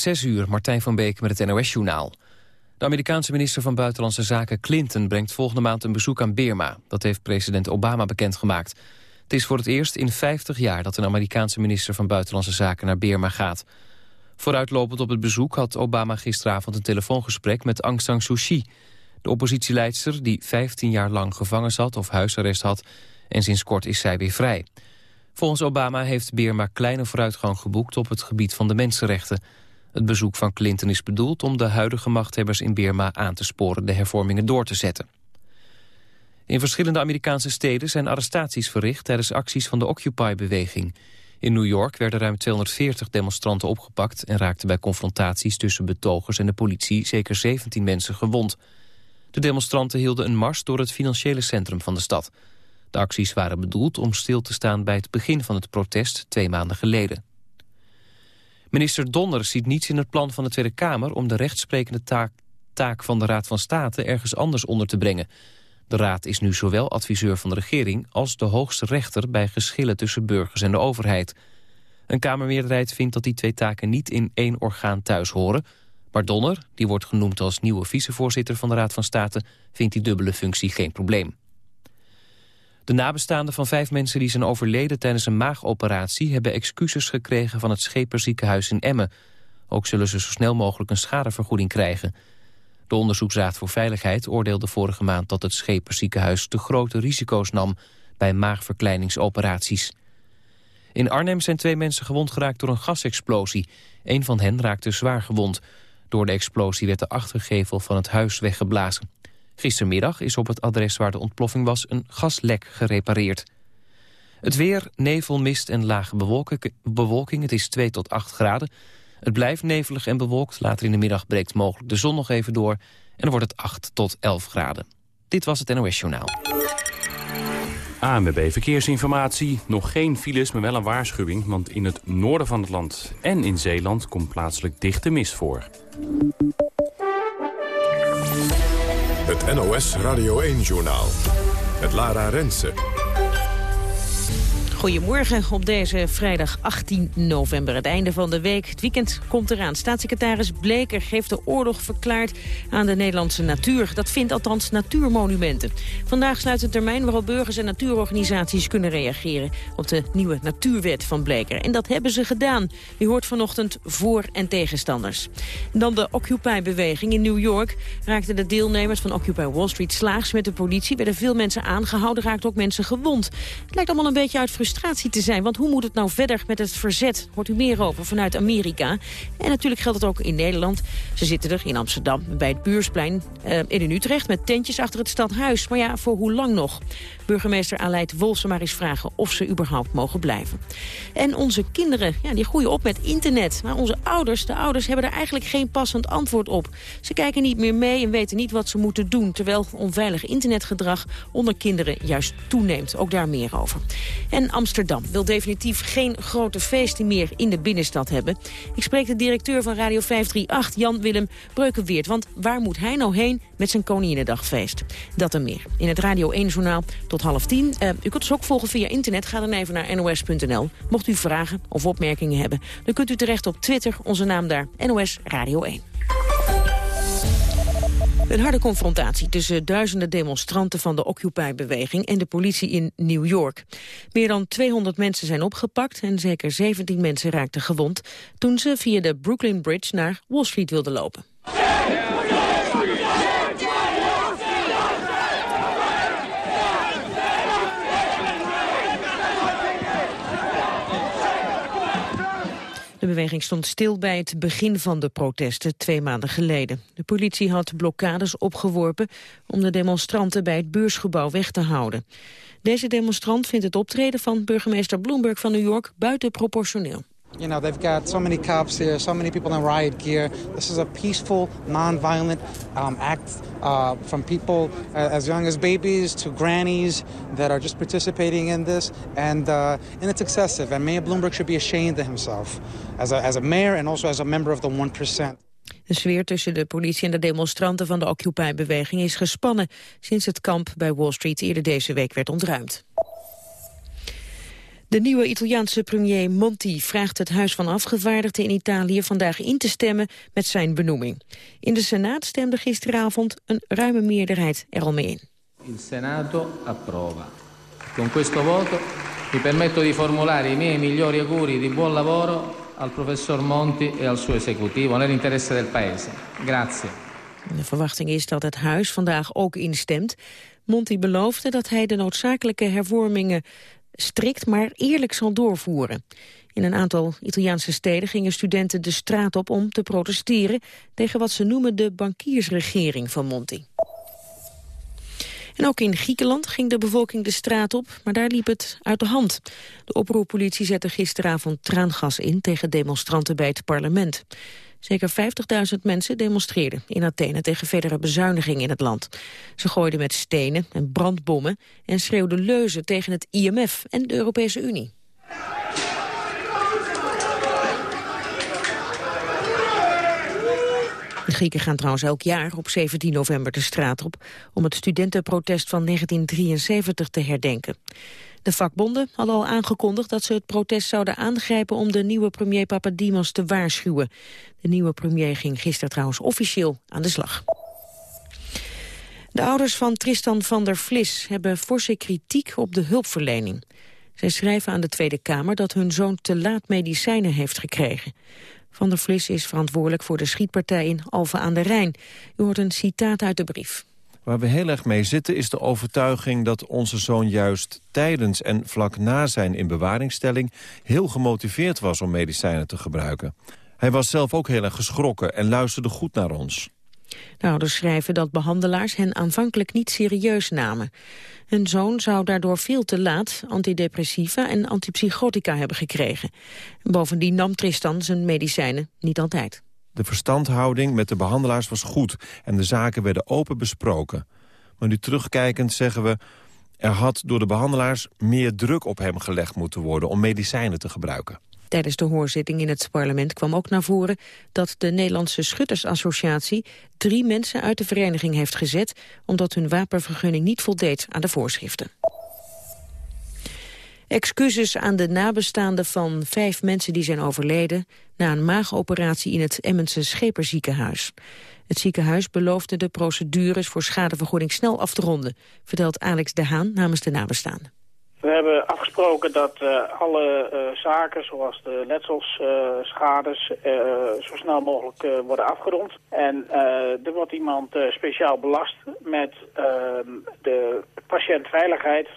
Zes uur, Martijn van Beek met het NOS-journaal. De Amerikaanse minister van Buitenlandse Zaken Clinton brengt volgende maand een bezoek aan Birma. Dat heeft president Obama bekendgemaakt. Het is voor het eerst in 50 jaar dat een Amerikaanse minister van Buitenlandse Zaken naar Birma gaat. Vooruitlopend op het bezoek had Obama gisteravond een telefoongesprek met Aung San Suu Kyi. De oppositieleidster die 15 jaar lang gevangen zat of huisarrest had en sinds kort is zij weer vrij. Volgens Obama heeft Birma kleine vooruitgang geboekt op het gebied van de mensenrechten. Het bezoek van Clinton is bedoeld om de huidige machthebbers in Birma aan te sporen de hervormingen door te zetten. In verschillende Amerikaanse steden zijn arrestaties verricht tijdens acties van de Occupy-beweging. In New York werden ruim 240 demonstranten opgepakt en raakten bij confrontaties tussen betogers en de politie zeker 17 mensen gewond. De demonstranten hielden een mars door het financiële centrum van de stad. De acties waren bedoeld om stil te staan bij het begin van het protest twee maanden geleden. Minister Donner ziet niets in het plan van de Tweede Kamer... om de rechtsprekende taak, taak van de Raad van State ergens anders onder te brengen. De Raad is nu zowel adviseur van de regering... als de hoogste rechter bij geschillen tussen burgers en de overheid. Een Kamermeerderheid vindt dat die twee taken niet in één orgaan thuis horen... maar Donner, die wordt genoemd als nieuwe vicevoorzitter van de Raad van State... vindt die dubbele functie geen probleem. De nabestaanden van vijf mensen die zijn overleden tijdens een maagoperatie... hebben excuses gekregen van het Scheperziekenhuis in Emmen. Ook zullen ze zo snel mogelijk een schadevergoeding krijgen. De Onderzoeksraad voor Veiligheid oordeelde vorige maand... dat het Scheperziekenhuis te grote risico's nam bij maagverkleiningsoperaties. In Arnhem zijn twee mensen gewond geraakt door een gasexplosie. Een van hen raakte zwaar gewond. Door de explosie werd de achtergevel van het huis weggeblazen. Gistermiddag is op het adres waar de ontploffing was een gaslek gerepareerd. Het weer, nevel, mist en lage bewolking. Het is 2 tot 8 graden. Het blijft nevelig en bewolkt. Later in de middag breekt mogelijk de zon nog even door. En dan wordt het 8 tot 11 graden. Dit was het NOS Journaal. ANWB Verkeersinformatie. Nog geen files, maar wel een waarschuwing. Want in het noorden van het land en in Zeeland komt plaatselijk dichte mist voor. Het NOS Radio 1-journaal. Het Lara Rensen. Goedemorgen op deze vrijdag 18 november, het einde van de week. Het weekend komt eraan. Staatssecretaris Bleker heeft de oorlog verklaard aan de Nederlandse natuur. Dat vindt althans natuurmonumenten. Vandaag sluit een termijn waarop burgers en natuurorganisaties kunnen reageren op de nieuwe natuurwet van Bleker. En dat hebben ze gedaan. U hoort vanochtend voor- en tegenstanders. dan de Occupy-beweging in New York raakten de deelnemers van Occupy Wall Street slaags met de politie. Werden veel mensen aangehouden, raakten ook mensen gewond. Het lijkt allemaal een beetje uit frustratie te zijn. Want hoe moet het nou verder met het verzet? Hoort u meer over vanuit Amerika. En natuurlijk geldt het ook in Nederland. Ze zitten er in Amsterdam bij het Buursplein uh, in Utrecht... met tentjes achter het stadhuis. Maar ja, voor hoe lang nog? Burgemeester Aleid maar eens vragen of ze überhaupt mogen blijven. En onze kinderen, ja, die groeien op met internet. Maar onze ouders, de ouders, hebben er eigenlijk geen passend antwoord op. Ze kijken niet meer mee en weten niet wat ze moeten doen... terwijl onveilig internetgedrag onder kinderen juist toeneemt. Ook daar meer over. En Amsterdam wil definitief geen grote feesten meer in de binnenstad hebben. Ik spreek de directeur van Radio 538, Jan-Willem Breukenweert. Want waar moet hij nou heen met zijn Koninginnedagfeest? Dat en meer in het Radio 1-journaal tot half tien. Uh, u kunt ons ook volgen via internet. Ga dan even naar nos.nl. Mocht u vragen of opmerkingen hebben, dan kunt u terecht op Twitter. Onze naam daar, NOS Radio 1. Een harde confrontatie tussen duizenden demonstranten van de Occupy-beweging en de politie in New York. Meer dan 200 mensen zijn opgepakt en zeker 17 mensen raakten gewond toen ze via de Brooklyn Bridge naar Wall Street wilden lopen. De beweging stond stil bij het begin van de protesten twee maanden geleden. De politie had blokkades opgeworpen om de demonstranten bij het beursgebouw weg te houden. Deze demonstrant vindt het optreden van burgemeester Bloomberg van New York buitenproportioneel. You know, they've got so many cops here, so many people in riot gear. This is a peaceful, non-violent um, act uh, from people as young as babies to grannies that are just participating in this. And, uh, and it's excessive. And Mayor Bloomberg should be ashamed of himself as a, as a mayor and also as a member of the 1%. De sfeer tussen de politie en de demonstranten van de Occupy-beweging is gespannen... sinds het kamp bij Wall Street eerder deze week werd ontruimd. De nieuwe Italiaanse premier Monti vraagt het Huis van Afgevaardigden in Italië vandaag in te stemmen met zijn benoeming. In de Senaat stemde gisteravond een ruime meerderheid er al mee in. Il Senato approva. Con questo voto mi permetto di formulare i miei migliori auguri di buon lavoro al professor Monti e al suo esecutivo nell'interesse del Paese. Grazie. De verwachting is dat het huis vandaag ook instemt. Monti beloofde dat hij de noodzakelijke hervormingen strikt maar eerlijk zal doorvoeren. In een aantal Italiaanse steden gingen studenten de straat op om te protesteren tegen wat ze noemen de bankiersregering van Monti. En ook in Griekenland ging de bevolking de straat op, maar daar liep het uit de hand. De oproerpolitie zette gisteravond traangas in tegen demonstranten bij het parlement. Zeker 50.000 mensen demonstreerden in Athene tegen verdere bezuinigingen in het land. Ze gooiden met stenen en brandbommen en schreeuwden leuzen tegen het IMF en de Europese Unie. De Grieken gaan trouwens elk jaar op 17 november de straat op... om het studentenprotest van 1973 te herdenken. De vakbonden hadden al aangekondigd dat ze het protest zouden aangrijpen... om de nieuwe premier Papadimos te waarschuwen. De nieuwe premier ging gisteren trouwens officieel aan de slag. De ouders van Tristan van der Vlis hebben forse kritiek op de hulpverlening. Zij schrijven aan de Tweede Kamer dat hun zoon te laat medicijnen heeft gekregen. Van der Vlis is verantwoordelijk voor de schietpartij in Alphen aan de Rijn. U hoort een citaat uit de brief. Waar we heel erg mee zitten is de overtuiging dat onze zoon juist tijdens en vlak na zijn in bewaringstelling heel gemotiveerd was om medicijnen te gebruiken. Hij was zelf ook heel erg geschrokken en luisterde goed naar ons. De ouders schrijven dat behandelaars hen aanvankelijk niet serieus namen. Hun zoon zou daardoor veel te laat antidepressiva en antipsychotica hebben gekregen. Bovendien nam Tristan zijn medicijnen niet altijd. De verstandhouding met de behandelaars was goed en de zaken werden open besproken. Maar nu terugkijkend zeggen we... er had door de behandelaars meer druk op hem gelegd moeten worden om medicijnen te gebruiken. Tijdens de hoorzitting in het parlement kwam ook naar voren dat de Nederlandse Schuttersassociatie drie mensen uit de vereniging heeft gezet omdat hun wapenvergunning niet voldeed aan de voorschriften. Excuses aan de nabestaanden van vijf mensen die zijn overleden... na een maagoperatie in het Emmense Scheperziekenhuis. Het ziekenhuis beloofde de procedures voor schadevergoeding snel af te ronden... vertelt Alex de Haan namens de nabestaanden. We hebben afgesproken dat uh, alle uh, zaken, zoals de letselsschades, uh, zo snel mogelijk worden afgerond. En er wordt iemand speciaal belast met ehm, de patiëntveiligheid.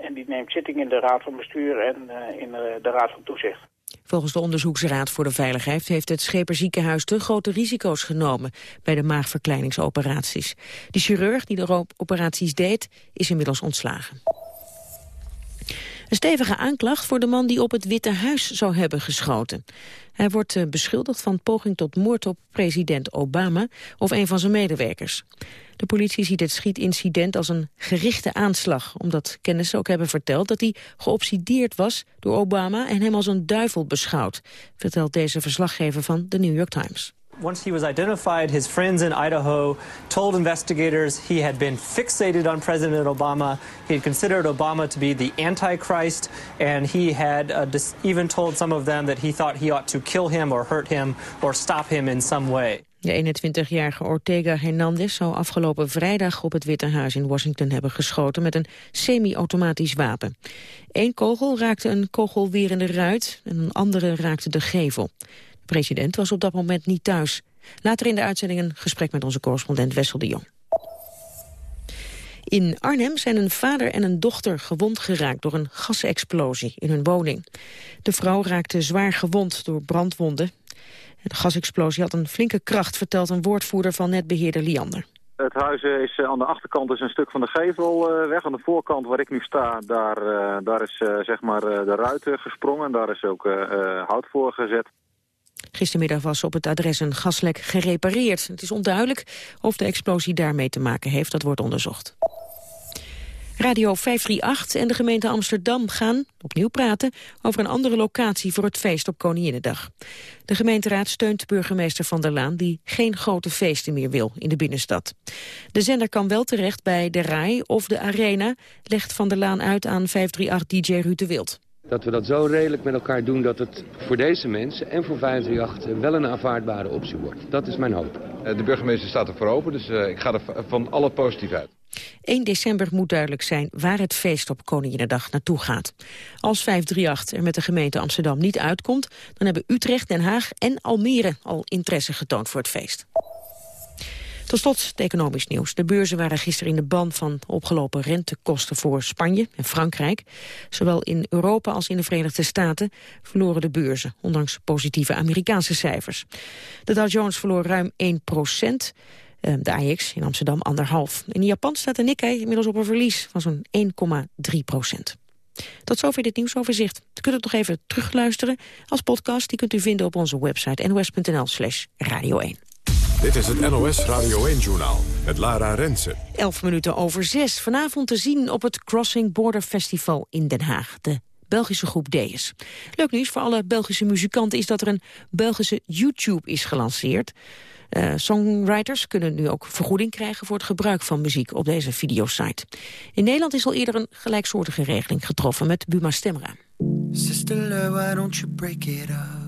En die neemt zitting in de Raad van Bestuur en in de Raad van Toezicht. Volgens de Onderzoeksraad voor de Veiligheid heeft het Scheperziekenhuis te grote risico's genomen bij de maagverkleiningsoperaties. De chirurg die de operaties deed is inmiddels ontslagen. Een stevige aanklacht voor de man die op het Witte Huis zou hebben geschoten. Hij wordt eh, beschuldigd van poging tot moord op president Obama of een van zijn medewerkers. De politie ziet het schietincident als een gerichte aanslag... omdat kennissen ook hebben verteld dat hij geobsedeerd was door Obama... en hem als een duivel beschouwt, vertelt deze verslaggever van de New York Times. Once he was identified, his friends in Idaho told investigators he had been fixated on President Obama. He had considered Obama to be the Antichrist, and he had uh, even told some of them that he thought he ought to kill him or hurt him or stop him in some way. De 21-jarige Ortega Hernandez zou afgelopen vrijdag op het Witte Huis in Washington hebben geschoten met een semi-automatisch wapen. Eén kogel raakte een kogelwerende ruit en een andere raakte de gevel. De president was op dat moment niet thuis. Later in de uitzending een gesprek met onze correspondent Wessel de Jong. In Arnhem zijn een vader en een dochter gewond geraakt door een gasexplosie in hun woning. De vrouw raakte zwaar gewond door brandwonden. De gasexplosie had een flinke kracht, vertelt een woordvoerder van netbeheerder Liander. Het huis eh, is eh, aan de achterkant is een stuk van de gevel eh, weg. Aan de voorkant waar ik nu sta, daar, daar is zeg maar de ruit gesprongen. Daar is ook hout voor gezet. Gistermiddag was op het adres een gaslek gerepareerd. Het is onduidelijk of de explosie daarmee te maken heeft. Dat wordt onderzocht. Radio 538 en de gemeente Amsterdam gaan opnieuw praten over een andere locatie voor het feest op Koninginnedag. De gemeenteraad steunt burgemeester Van der Laan die geen grote feesten meer wil in de binnenstad. De zender kan wel terecht bij de RAI of de Arena, legt Van der Laan uit aan 538 DJ Ruud de Wild. Dat we dat zo redelijk met elkaar doen dat het voor deze mensen en voor 538 wel een aanvaardbare optie wordt. Dat is mijn hoop. De burgemeester staat er voor open, dus ik ga er van alle positief uit. 1 december moet duidelijk zijn waar het feest op Koninginnedag naartoe gaat. Als 538 er met de gemeente Amsterdam niet uitkomt... dan hebben Utrecht, Den Haag en Almere al interesse getoond voor het feest. Tot slot het economisch nieuws. De beurzen waren gisteren in de ban van opgelopen rentekosten voor Spanje en Frankrijk. Zowel in Europa als in de Verenigde Staten verloren de beurzen, ondanks positieve Amerikaanse cijfers. De Dow Jones verloor ruim 1 procent. Ehm, de AX in Amsterdam anderhalf. In Japan staat de Nikkei inmiddels op een verlies van zo'n 1,3 procent. Tot zover dit nieuwsoverzicht. U kunt het nog even terugluisteren als podcast. Die kunt u vinden op onze website nos.nl slash radio 1. Dit is het NOS Radio 1-journaal met Lara Rensen. 11 minuten over zes. Vanavond te zien op het Crossing Border Festival in Den Haag. De Belgische groep Deus. Leuk nieuws voor alle Belgische muzikanten is dat er een Belgische YouTube is gelanceerd. Uh, songwriters kunnen nu ook vergoeding krijgen voor het gebruik van muziek op deze videosite. In Nederland is al eerder een gelijksoortige regeling getroffen met Buma Stemra. Sister love, why don't you break it up?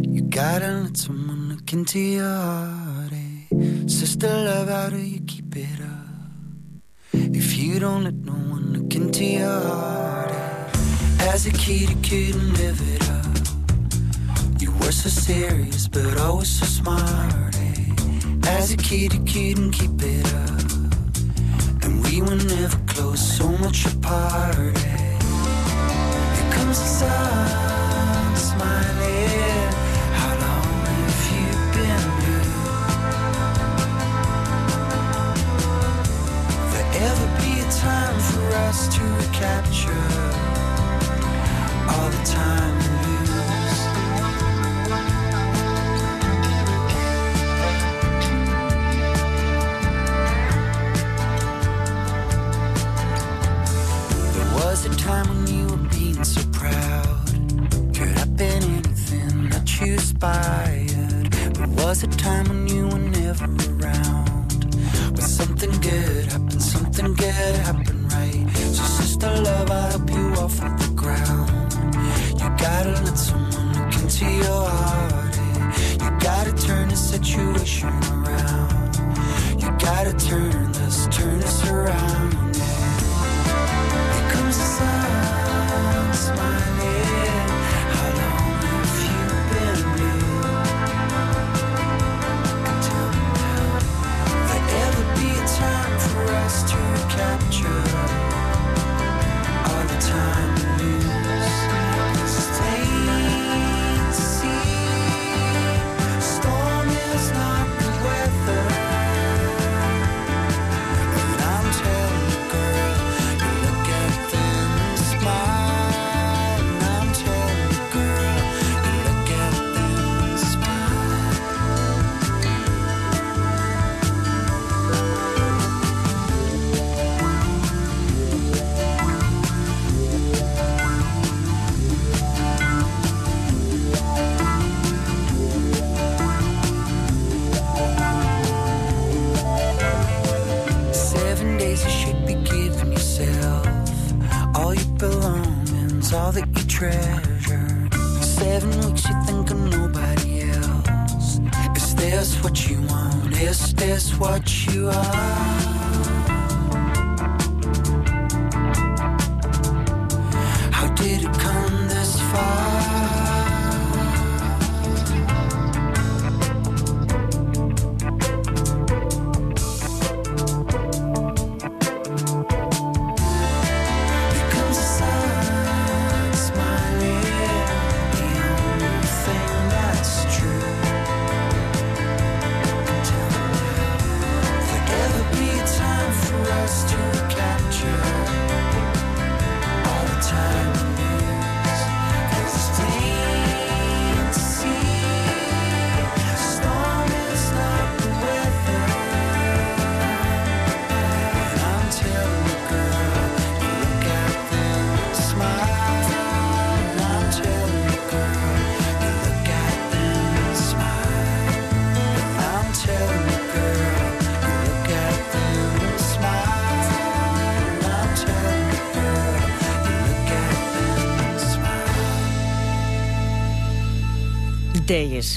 You gotta let someone look into your heart. Eh? Sister love, how do you keep it up? If you don't let no one look into your heart. Eh? As a kid, you couldn't live it up. You were so serious, but always so smart. Eh? As a kid, you couldn't keep it up. And we were never close, so much apart. Eh? Here comes the sun, smiling. Time for us to recapture all the time we lose? was a time when you were being so proud. Could have been anything that you aspired. But was a time when you were never around. But something good something good happened right. So, sister love, I'll help you off of the ground. You gotta let someone look into your heart. You gotta turn the situation around. You gotta turn this, turn this around.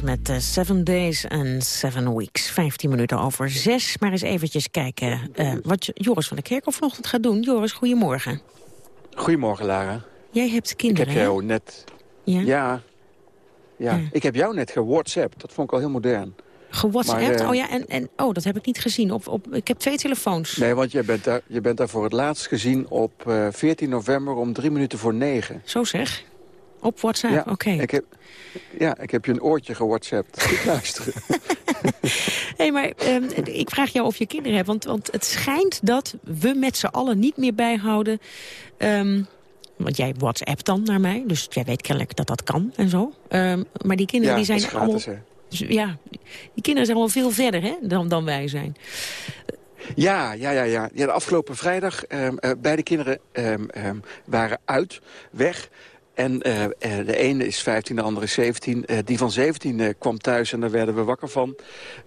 Met uh, Seven Days and Seven Weeks. 15 minuten over zes. Maar eens eventjes kijken uh, wat Joris van der Kerkhoff vanochtend gaat doen. Joris, goedemorgen. Goedemorgen, Lara. Jij hebt kinderen, Ik heb jou net... Ja? Ja. ja. Ik heb jou net gewhatsappt. Dat vond ik al heel modern. Gewhatsappt? Uh, oh ja, en, en oh, dat heb ik niet gezien. Op, op, ik heb twee telefoons. Nee, want je bent daar, je bent daar voor het laatst gezien op uh, 14 november om drie minuten voor negen. Zo zeg. Op WhatsApp, ja, oké. Okay. Ik heb, ja, ik heb je een oortje gewhatsappt. Luisteren. hey, maar um, ik vraag jou of je kinderen hebt. Want, want het schijnt dat we met z'n allen niet meer bijhouden... Um, want jij WhatsApp dan naar mij, dus jij weet kennelijk dat dat kan en zo. Um, maar die kinderen ja, die zijn dat is gratis, allemaal... Ja, die kinderen zijn wel veel verder hè, dan, dan wij zijn. Ja, ja, ja, ja. ja de afgelopen vrijdag, um, uh, beide kinderen um, um, waren uit, weg. En uh, uh, de ene is 15, de andere is 17. Uh, die van 17 kwam thuis en daar werden we wakker van.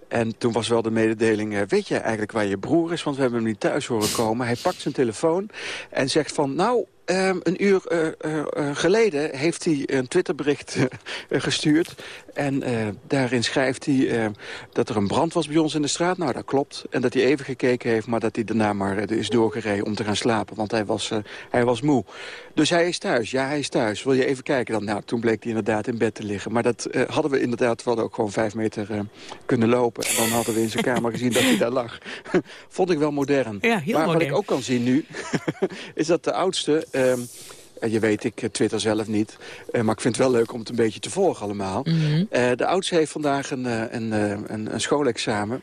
En toen was wel de mededeling, weet je eigenlijk waar je broer is? Want we hebben hem niet thuis horen komen. Hij pakt zijn telefoon en zegt van, nou, Um, een uur uh, uh, uh, geleden heeft hij een Twitterbericht gestuurd. En daarin schrijft hij dat er een brand was bij ons in de straat. Nou, dat klopt. En dat hij even gekeken heeft, maar dat hij daarna maar is doorgereden om te gaan slapen. Want hij was, hij was moe. Dus hij is thuis. Ja, hij is thuis. Wil je even kijken dan? Nou, toen bleek hij inderdaad in bed te liggen. Maar dat hadden we inderdaad wel ook gewoon vijf meter kunnen lopen. En dan hadden we in zijn kamer gezien dat hij daar lag. Vond ik wel modern. Ja, heel maar modern. wat ik ook kan zien nu, is dat de oudste... Um, je weet, ik twitter zelf niet. Uh, maar ik vind het wel leuk om het een beetje te volgen allemaal. Mm -hmm. uh, de oudste heeft vandaag een, een, een, een schoolexamen.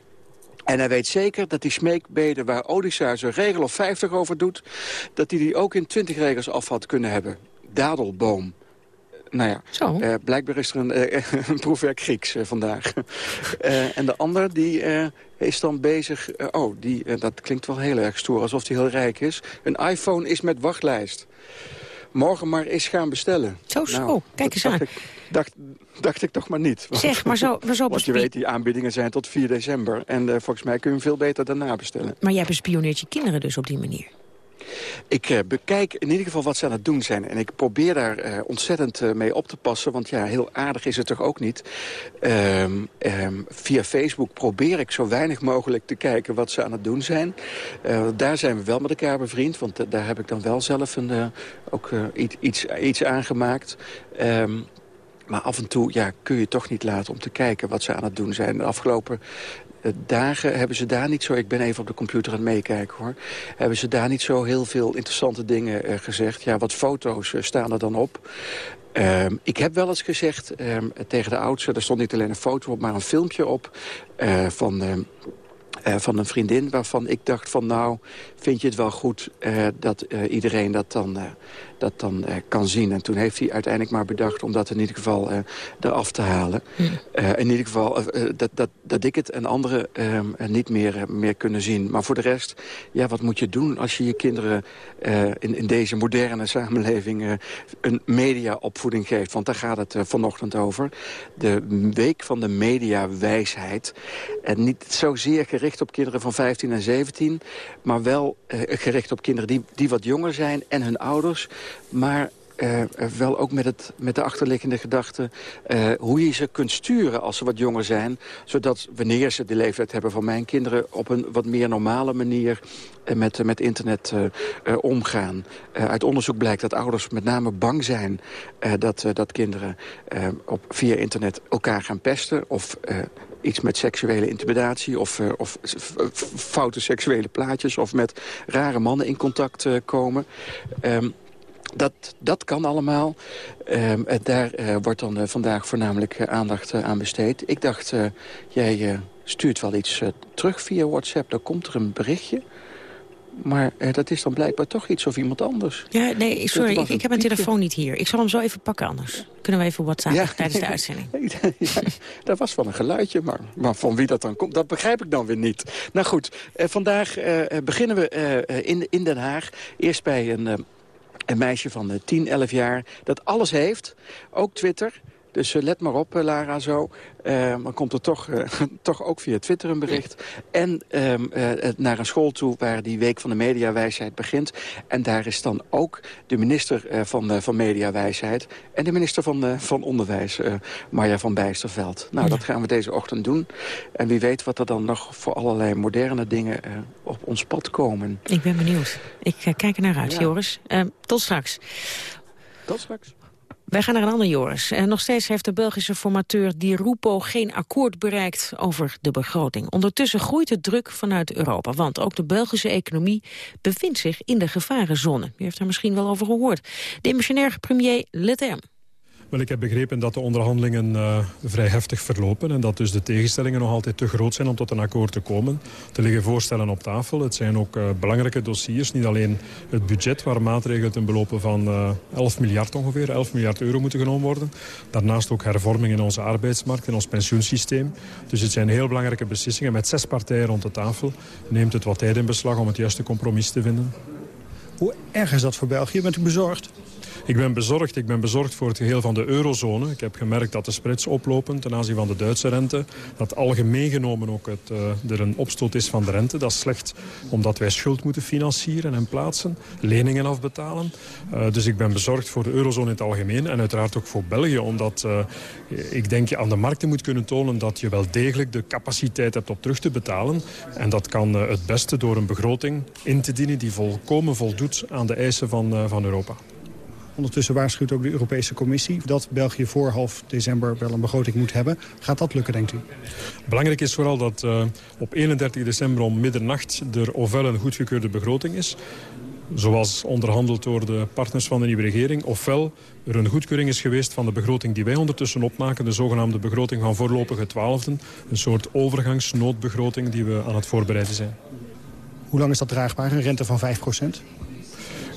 En hij weet zeker dat die smeekbeden waar Odysseus een regel of 50 over doet... dat hij die ook in 20 regels af had kunnen hebben. Dadelboom. Nou ja, uh, blijkbaar is er een, uh, een proefwerk Grieks uh, vandaag. en de ander die is dan bezig... oh, die, dat klinkt wel heel erg stoer, alsof hij heel rijk is. Een iPhone is met wachtlijst. Morgen maar eens gaan bestellen. Zo, zo. Nou, Kijk eens aan. Ik, dacht, dacht ik toch maar niet. Want, zeg, maar zo, maar zo Want je weet, die aanbiedingen zijn tot 4 december. En volgens mij kun je hem veel beter daarna bestellen. Maar jij bespioneert je kinderen dus op die manier? Ik uh, bekijk in ieder geval wat ze aan het doen zijn. En ik probeer daar uh, ontzettend uh, mee op te passen. Want ja, heel aardig is het toch ook niet. Um, um, via Facebook probeer ik zo weinig mogelijk te kijken wat ze aan het doen zijn. daar zijn we wel met elkaar bevriend. Want daar heb ik dan wel zelf een, ook iets, iets aangemaakt. Um, maar af en toe ja, kun je toch niet laten om te kijken wat ze aan het doen zijn. De afgelopen dagen hebben ze daar niet zo... ik ben even op de computer aan het meekijken, hoor. Hebben ze daar niet zo heel veel interessante dingen uh, gezegd. Ja, wat foto's uh, staan er dan op. Um, ik heb wel eens gezegd um, tegen de oudste... er stond niet alleen een foto op, maar een filmpje op... Van... Uh, van een vriendin waarvan ik dacht van nou, vind je het wel goed uh, dat uh, iedereen dat dan, dat dan kan zien. En toen heeft hij uiteindelijk maar bedacht om dat in ieder geval eraf te halen. In ieder geval dat, dat, dat ik het en anderen niet meer, meer kunnen zien. Maar voor de rest, ja, wat moet je doen als je je kinderen in, in deze moderne samenleving een mediaopvoeding geeft? Want daar gaat het vanochtend over. De week van de mediawijsheid. En niet zozeer gericht op kinderen van 15 en 17... maar wel uh, gericht op kinderen die, die wat jonger zijn en hun ouders... maar uh, wel ook met, het, met de achterliggende gedachte... Uh, hoe je ze kunt sturen als ze wat jonger zijn... zodat wanneer ze de leeftijd hebben van mijn kinderen... op een wat meer normale manier met, met internet omgaan. uit onderzoek blijkt dat ouders met name bang zijn... dat, dat kinderen op, via internet elkaar gaan pesten... of iets met seksuele intimidatie of, of foute seksuele plaatjes... of met rare mannen in contact komen. Um, dat, dat kan allemaal. Um, daar uh, wordt dan vandaag voornamelijk aandacht aan besteed. Ik dacht, jij stuurt wel iets terug via WhatsApp. Dan komt er een berichtje. Maar eh, dat is dan blijkbaar toch iets of iemand anders. Ja, nee, sorry, ik, ik heb mijn telefoon niet hier. Ik zal hem zo even pakken anders. Kunnen we even WhatsApp ja. tijdens de uitzending? ja, dat was wel een geluidje, maar, maar van wie dat dan komt, dat begrijp ik dan weer niet. Nou goed, eh, vandaag eh, beginnen we eh, in, in Den Haag. Eerst bij een, een meisje van 10, 11 jaar dat alles heeft. Ook Twitter. Dus let maar op, Lara, zo. dan komt er toch, toch ook via Twitter een bericht. En ehm, naar een school toe waar die Week van de Mediawijsheid begint. En daar is dan ook de minister van, van Mediawijsheid... en de minister van, van Onderwijs, Marja van Bijsterveld. Nou, dat gaan we deze ochtend doen. En wie weet wat er dan nog voor allerlei moderne dingen op ons pad komen. Ik ben benieuwd. Ik kijk er naar uit, Joris. tot straks. Tot straks. Wij gaan naar een ander, Joris. En nog steeds heeft de Belgische formateur Di Rupo geen akkoord bereikt over de begroting. Ondertussen groeit de druk vanuit Europa, want ook de Belgische economie bevindt zich in de gevarenzone. U heeft daar misschien wel over gehoord. Demissionair premier Leterme. Wel, ik heb begrepen dat de onderhandelingen uh, vrij heftig verlopen... en dat dus de tegenstellingen nog altijd te groot zijn om tot een akkoord te komen. Er liggen voorstellen op tafel. Het zijn ook uh, belangrijke dossiers. Niet alleen het budget, waar maatregelen ten belopen van uh, eh, 11 miljard ongeveer... 11 miljard euro moeten genomen worden. Daarnaast ook hervormingen in onze arbeidsmarkt, in ons pensioensysteem. Dus het zijn heel belangrijke beslissingen. Met zes partijen rond de tafel neemt het wat tijd in beslag om het juiste compromis te vinden. Hoe erg is dat voor België? Bent u bezorgd? Ik ben bezorgd. Ik ben bezorgd voor het geheel van de eurozone. Ik heb gemerkt dat de spreads oplopen ten aanzien van de Duitse rente. Dat algemeen genomen ook het, uh, er een opstoot is van de rente. Dat is slecht omdat wij schuld moeten financieren en plaatsen. Leningen afbetalen. Uh, dus ik ben bezorgd voor de eurozone in het algemeen. En uiteraard ook voor België. Omdat uh, ik denk je aan de markten moet kunnen tonen dat je wel degelijk de capaciteit hebt om terug te betalen. En dat kan het beste door een begroting in te dienen die volkomen voldoet aan de eisen van, van Europa. Ondertussen waarschuwt ook de Europese Commissie dat België voor half december wel een begroting moet hebben. Gaat dat lukken, denkt u? Belangrijk is vooral dat uh, op 31 december om middernacht er ofwel een goedgekeurde begroting is zoals onderhandeld door de partners van de nieuwe regering... ofwel er een goedkeuring is geweest van de begroting die wij ondertussen opmaken... de zogenaamde begroting van voorlopige twaalfden. Een soort overgangsnoodbegroting die we aan het voorbereiden zijn. Hoe lang is dat draagbaar, een rente van 5 procent?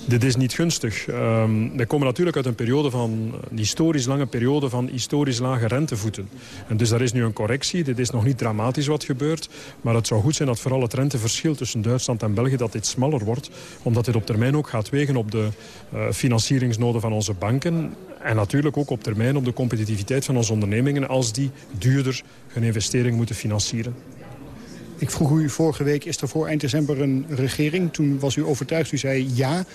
Dit is niet gunstig. Um, wij komen natuurlijk uit een periode van een historisch lange periode van historisch lage rentevoeten. En dus daar is nu een correctie. Dit is nog niet dramatisch wat gebeurt. Maar het zou goed zijn dat vooral het renteverschil tussen Duitsland en België dat dit smaller wordt. Omdat dit op termijn ook gaat wegen op de uh, financieringsnoden van onze banken. En natuurlijk ook op termijn op de competitiviteit van onze ondernemingen als die duurder hun investering moeten financieren. Ik vroeg u vorige week, is er voor eind december een regering? Toen was u overtuigd, u zei ja.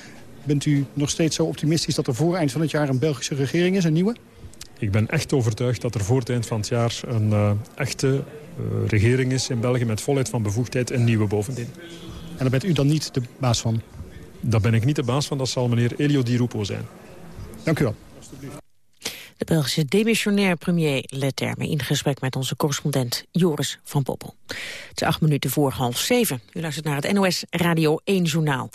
Bent u nog steeds zo optimistisch dat er voor eind van het jaar een Belgische regering is, een nieuwe? Ik ben echt overtuigd dat er voor het eind van het jaar een uh, echte uh, regering is in België... met volheid van bevoegdheid en nieuwe bovendien. En daar bent u dan niet de baas van? Daar ben ik niet de baas van, dat zal meneer Elio Di Rupo zijn. Dank u wel. De Belgische demissionair premier Leterme in gesprek met onze correspondent Joris van Poppel. Het is acht minuten voor half zeven. U luistert naar het NOS Radio 1 Journaal.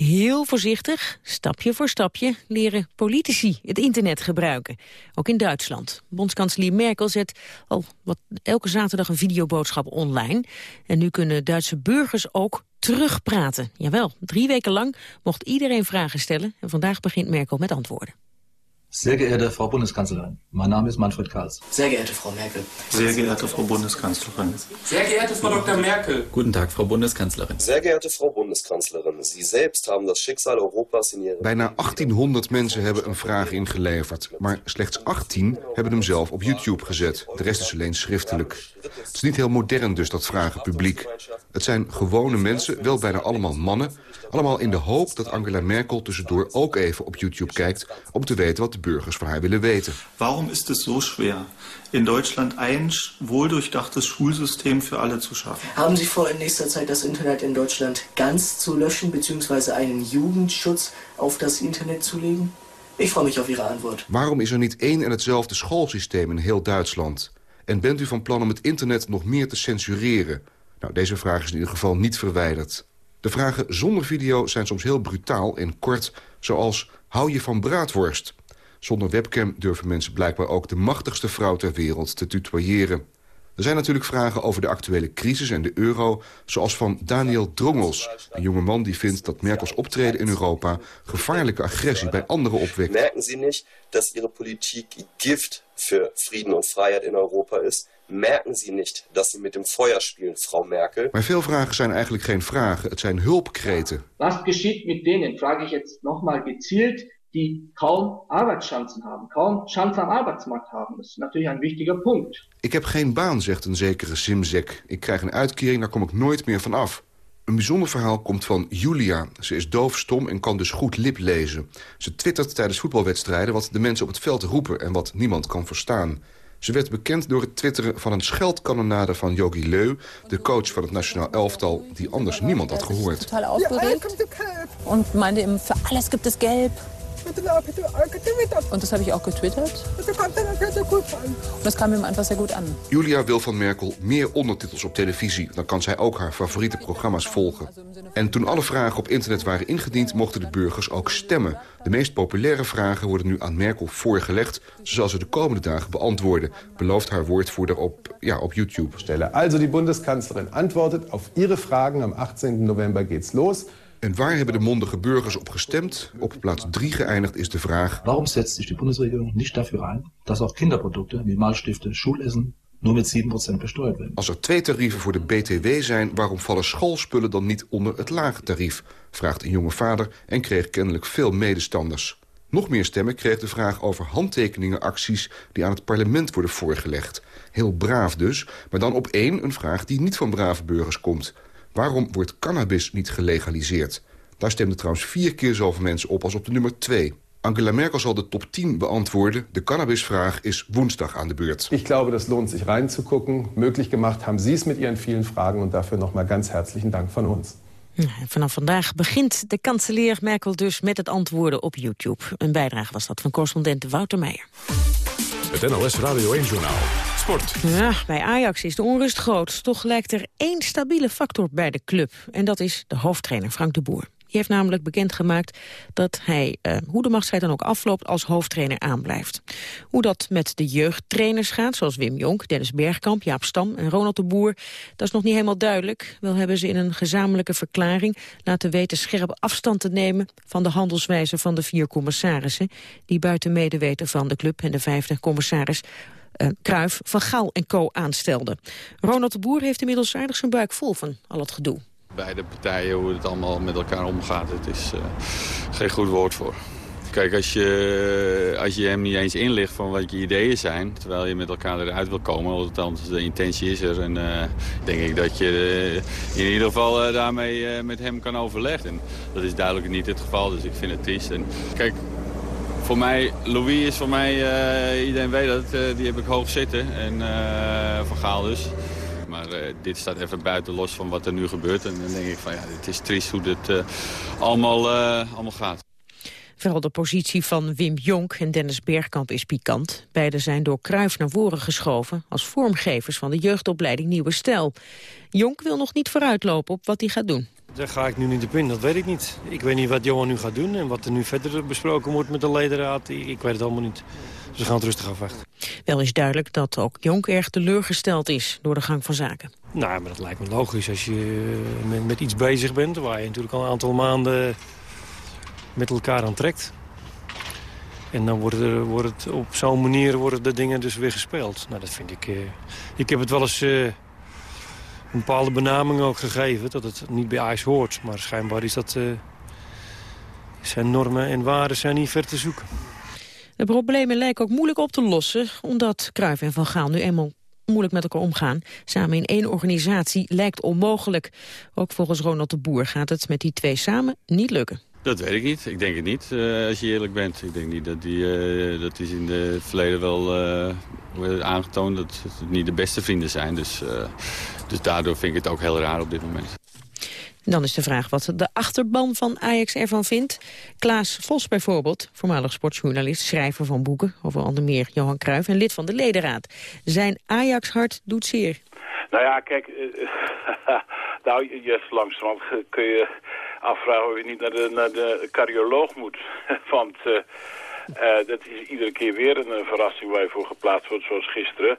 Heel voorzichtig, stapje voor stapje, leren politici het internet gebruiken. Ook in Duitsland. Bondskanselier Merkel zet al wat, elke zaterdag een videoboodschap online. En nu kunnen Duitse burgers ook terugpraten. Jawel, drie weken lang mocht iedereen vragen stellen. En vandaag begint Merkel met antwoorden. Sehr geehrte Frau Bundeskanzlerin, mein Name ist Manfred Karls. Sehr geehrte Frau Merkel. Sehr geehrte Frau Bundeskanzlerin. Sehr geehrte Frau Dr. Merkel. Guten Tag, Frau Bundeskanzlerin. Sehr geehrte Frau Bundeskanzlerin, Sie selbst haben das Schicksal Europas in Ihren... Bijna 1800 mensen hebben een vraag ingeleverd. Maar slechts 18 hebben hem zelf op YouTube gezet. De rest is alleen schriftelijk. Het is niet heel modern dus, dat vragenpubliek. Het zijn gewone mensen, wel bijna allemaal mannen... allemaal in de hoop dat Angela Merkel tussendoor ook even op YouTube kijkt... om te weten wat de Burgers van haar willen weten. Waarom is het zo schwer, in Deutschland ein wohldurchdachtes Schulsystem für alle zu schaffen? Haben Sie vor, in nächster Zeit das Internet in Deutschland ganz zu löschen, bzw. einen Jugendschutz auf das Internet zu legen? Ich freue mich auf Ihre Antwort. Waarom is er niet één en hetzelfde schoolsysteem in heel Duitsland? En bent u van plan om het internet nog meer te censureren? Nou, deze vraag is in ieder geval niet verwijderd. De vragen zonder video zijn soms heel brutaal en kort, zoals... hou je van braadworst? Zonder webcam durven mensen blijkbaar ook de machtigste vrouw ter wereld te tutoyeren. Er zijn natuurlijk vragen over de actuele crisis en de euro... zoals van Daniel Drongels, een jonge man die vindt dat Merkels optreden in Europa... gevaarlijke agressie bij anderen opwekt. Merken Sie niet dat Ihre politiek gift voor Frieden en vrijheid in Europa is? Merken Sie niet dat Sie met dem Feuer spelen, Frau Merkel? Maar veel vragen zijn eigenlijk geen vragen, het zijn hulpkreten. Wat geschieht met denen, vraag ik het nogmaals gezielt die kaum Arbeitschancen haben, kaum Chancen am Arbeitsmarkt haben. Das ist natürlich ein wichtiger Punkt. Ik heb geen baan, zegt een zekere Simzek. Ik krijg een uitkering, daar kom ik nooit meer van af. Een bijzonder verhaal komt van Julia. Ze is doofstom en kan dus goed lip lezen. Ze twittert tijdens voetbalwedstrijden wat de mensen op het veld roepen... en wat niemand kan verstaan. Ze werd bekend door het twitteren van een scheldkanonade van Yogi Leu... de coach van het nationaal elftal, die anders niemand had gehoord. Aufgeregt und meinte, für alles gibt es gelb. Und das habe ich auch getwittert. Und das kam ihm einfach sehr gut an. Julia wil van Merkel meer ondertitels op televisie. Dan kan zij ook haar favoriete programma's volgen. En toen alle vragen op internet waren ingediend... mochten de burgers ook stemmen. De meest populaire vragen worden nu aan Merkel voorgelegd. Ze zal ze de komende dagen beantwoorden. Belooft haar woordvoerder op, ja, op YouTube. Stellen. Also die Bundeskanzlerin antwortet auf ihre Fragen. Am 18. November geht's los. En waar hebben de mondige burgers op gestemd? Op plaats 3 geëindigd is de vraag... Waarom setzt sich die Bundesregierung nicht dafür ein, dass auch Kinderprodukte wie Malstifte, Schulessen nur met 7% besteuert werden? Als er twee tarieven voor de BTW zijn... waarom vallen schoolspullen dan niet onder het lage tarief? Vraagt een jonge vader en kreeg kennelijk veel medestanders. Nog meer stemmen kreeg de vraag over handtekeningenacties... die aan het parlement worden voorgelegd. Heel braaf dus, maar dan op één een vraag die niet van brave burgers komt... Waarom wordt cannabis niet gelegaliseerd? Daar stemden trouwens vier keer zoveel mensen op als op de nummer 2. Angela Merkel zal de top 10 beantwoorden. De cannabisvraag is woensdag aan de beurt. Ich glaube, das lohnt sich reinzugucken. Möglich gemacht haben Sie es mit Ihren vielen Fragen und dafür nochmal ganz herzlichen Dank von uns. Vanaf vandaag begint de kanselier Merkel dus met het antwoorden op YouTube. Een bijdrage was dat van correspondent Wouter Meijer. Het NOS Radio 1-journaal. Sport. Ja, bij Ajax is de onrust groot. Toch lijkt er één stabiele factor bij de club. En dat is de hoofdtrainer Frank de Boer. Die heeft namelijk bekendgemaakt dat hij, eh, hoe de machtsstrijd dan ook afloopt, als hoofdtrainer aanblijft. Hoe dat met de jeugdtrainers gaat, zoals Wim Jonk, Dennis Bergkamp, Jaap Stam en Ronald de Boer, dat is nog niet helemaal duidelijk. Wel hebben ze in een gezamenlijke verklaring laten weten scherp afstand te nemen van de handelswijze van de vier commissarissen, die buiten medeweten van de club en de vijfde commissaris Kruif, Van Gaal en Co. aanstelde. Ronald de Boer heeft inmiddels aardig zijn buik vol van al het gedoe. Beide partijen, hoe het allemaal met elkaar omgaat, het is uh, geen goed woord voor. Kijk, als je, als je hem niet eens inlicht van wat je ideeën zijn... terwijl je met elkaar eruit wil komen, althans de intentie is er... en uh, denk ik dat je in ieder geval daarmee met hem kan overleggen. En dat is duidelijk niet het geval, dus ik vind het triest. En, kijk, voor mij, Louis is voor mij, iedereen weet dat, die heb ik hoog zitten. En Van Gaal dus. Maar uh, dit staat even buiten los van wat er nu gebeurt. En dan denk ik van ja, het is triest hoe dit uh, allemaal, uh, allemaal gaat. Vooral de positie van Wim Jonk en Dennis Bergkamp is pikant. Beiden zijn door Kruif naar voren geschoven als vormgevers van de jeugdopleiding Nieuwe Stijl. Jonk wil nog niet vooruitlopen op wat hij gaat doen. Daar ga ik nu niet op in, dat weet ik niet. Ik weet niet wat Johan nu gaat doen en wat er nu verder besproken wordt met de ledenraad. Ik weet het allemaal niet. Dus we gaan het rustig afwachten. Wel is duidelijk dat ook Jonk erg teleurgesteld is door de gang van zaken. Nou, maar dat lijkt me logisch als je met, met iets bezig bent... waar je natuurlijk al een aantal maanden met elkaar aan trekt. En dan wordt, er, wordt het op zo'n manier worden de dingen dus weer gespeeld. Nou, dat vind ik... Uh, ik heb het wel eens uh, een bepaalde benaming ook gegeven... dat het niet bij IJs hoort. Maar schijnbaar is dat... Uh, zijn normen en waarden zijn niet ver te zoeken. De problemen lijken ook moeilijk op te lossen... omdat Cruijff en Van Gaal nu eenmaal moeilijk met elkaar omgaan. Samen in één organisatie lijkt onmogelijk. Ook volgens Ronald de Boer gaat het met die twee samen niet lukken. Dat weet ik niet. Ik denk het niet, uh, als je eerlijk bent. Ik denk niet dat die, uh, dat is in het verleden wel uh, aangetoond dat het niet de beste vrienden zijn. Dus, dus daardoor vind ik het ook heel raar op dit moment. Dan is de vraag wat de achterban van Ajax ervan vindt. Klaas Vos bijvoorbeeld, voormalig sportjournalist, schrijver van boeken... over onder meer Johan Cruijff en lid van de ledenraad. Zijn Ajax-hart doet zeer. Nou ja, kijk, nou, je langzamerhand kun je afvragen of je niet naar de, naar de cardioloog moet. Want uh, uh, dat is iedere keer weer een, verrassing waar je voor geplaatst wordt, zoals gisteren.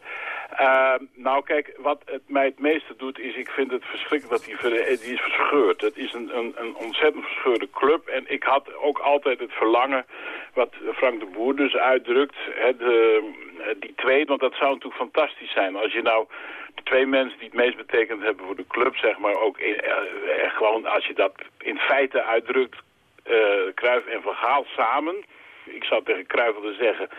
Uh, nou kijk, wat het mij het meeste doet is, ik vind het verschrikkelijk dat die, die is verscheurd. Het is een, een, een ontzettend verscheurde club en ik had ook altijd het verlangen, wat Frank de Boer dus uitdrukt, hè, de, die twee, want dat zou natuurlijk fantastisch zijn. Als je nou de twee mensen die het meest betekend hebben voor de club, zeg maar, ook in, uh, gewoon als je dat in feite uitdrukt, uh, Kruif en Van samen Ik zou tegen Kruijvelde zeggen,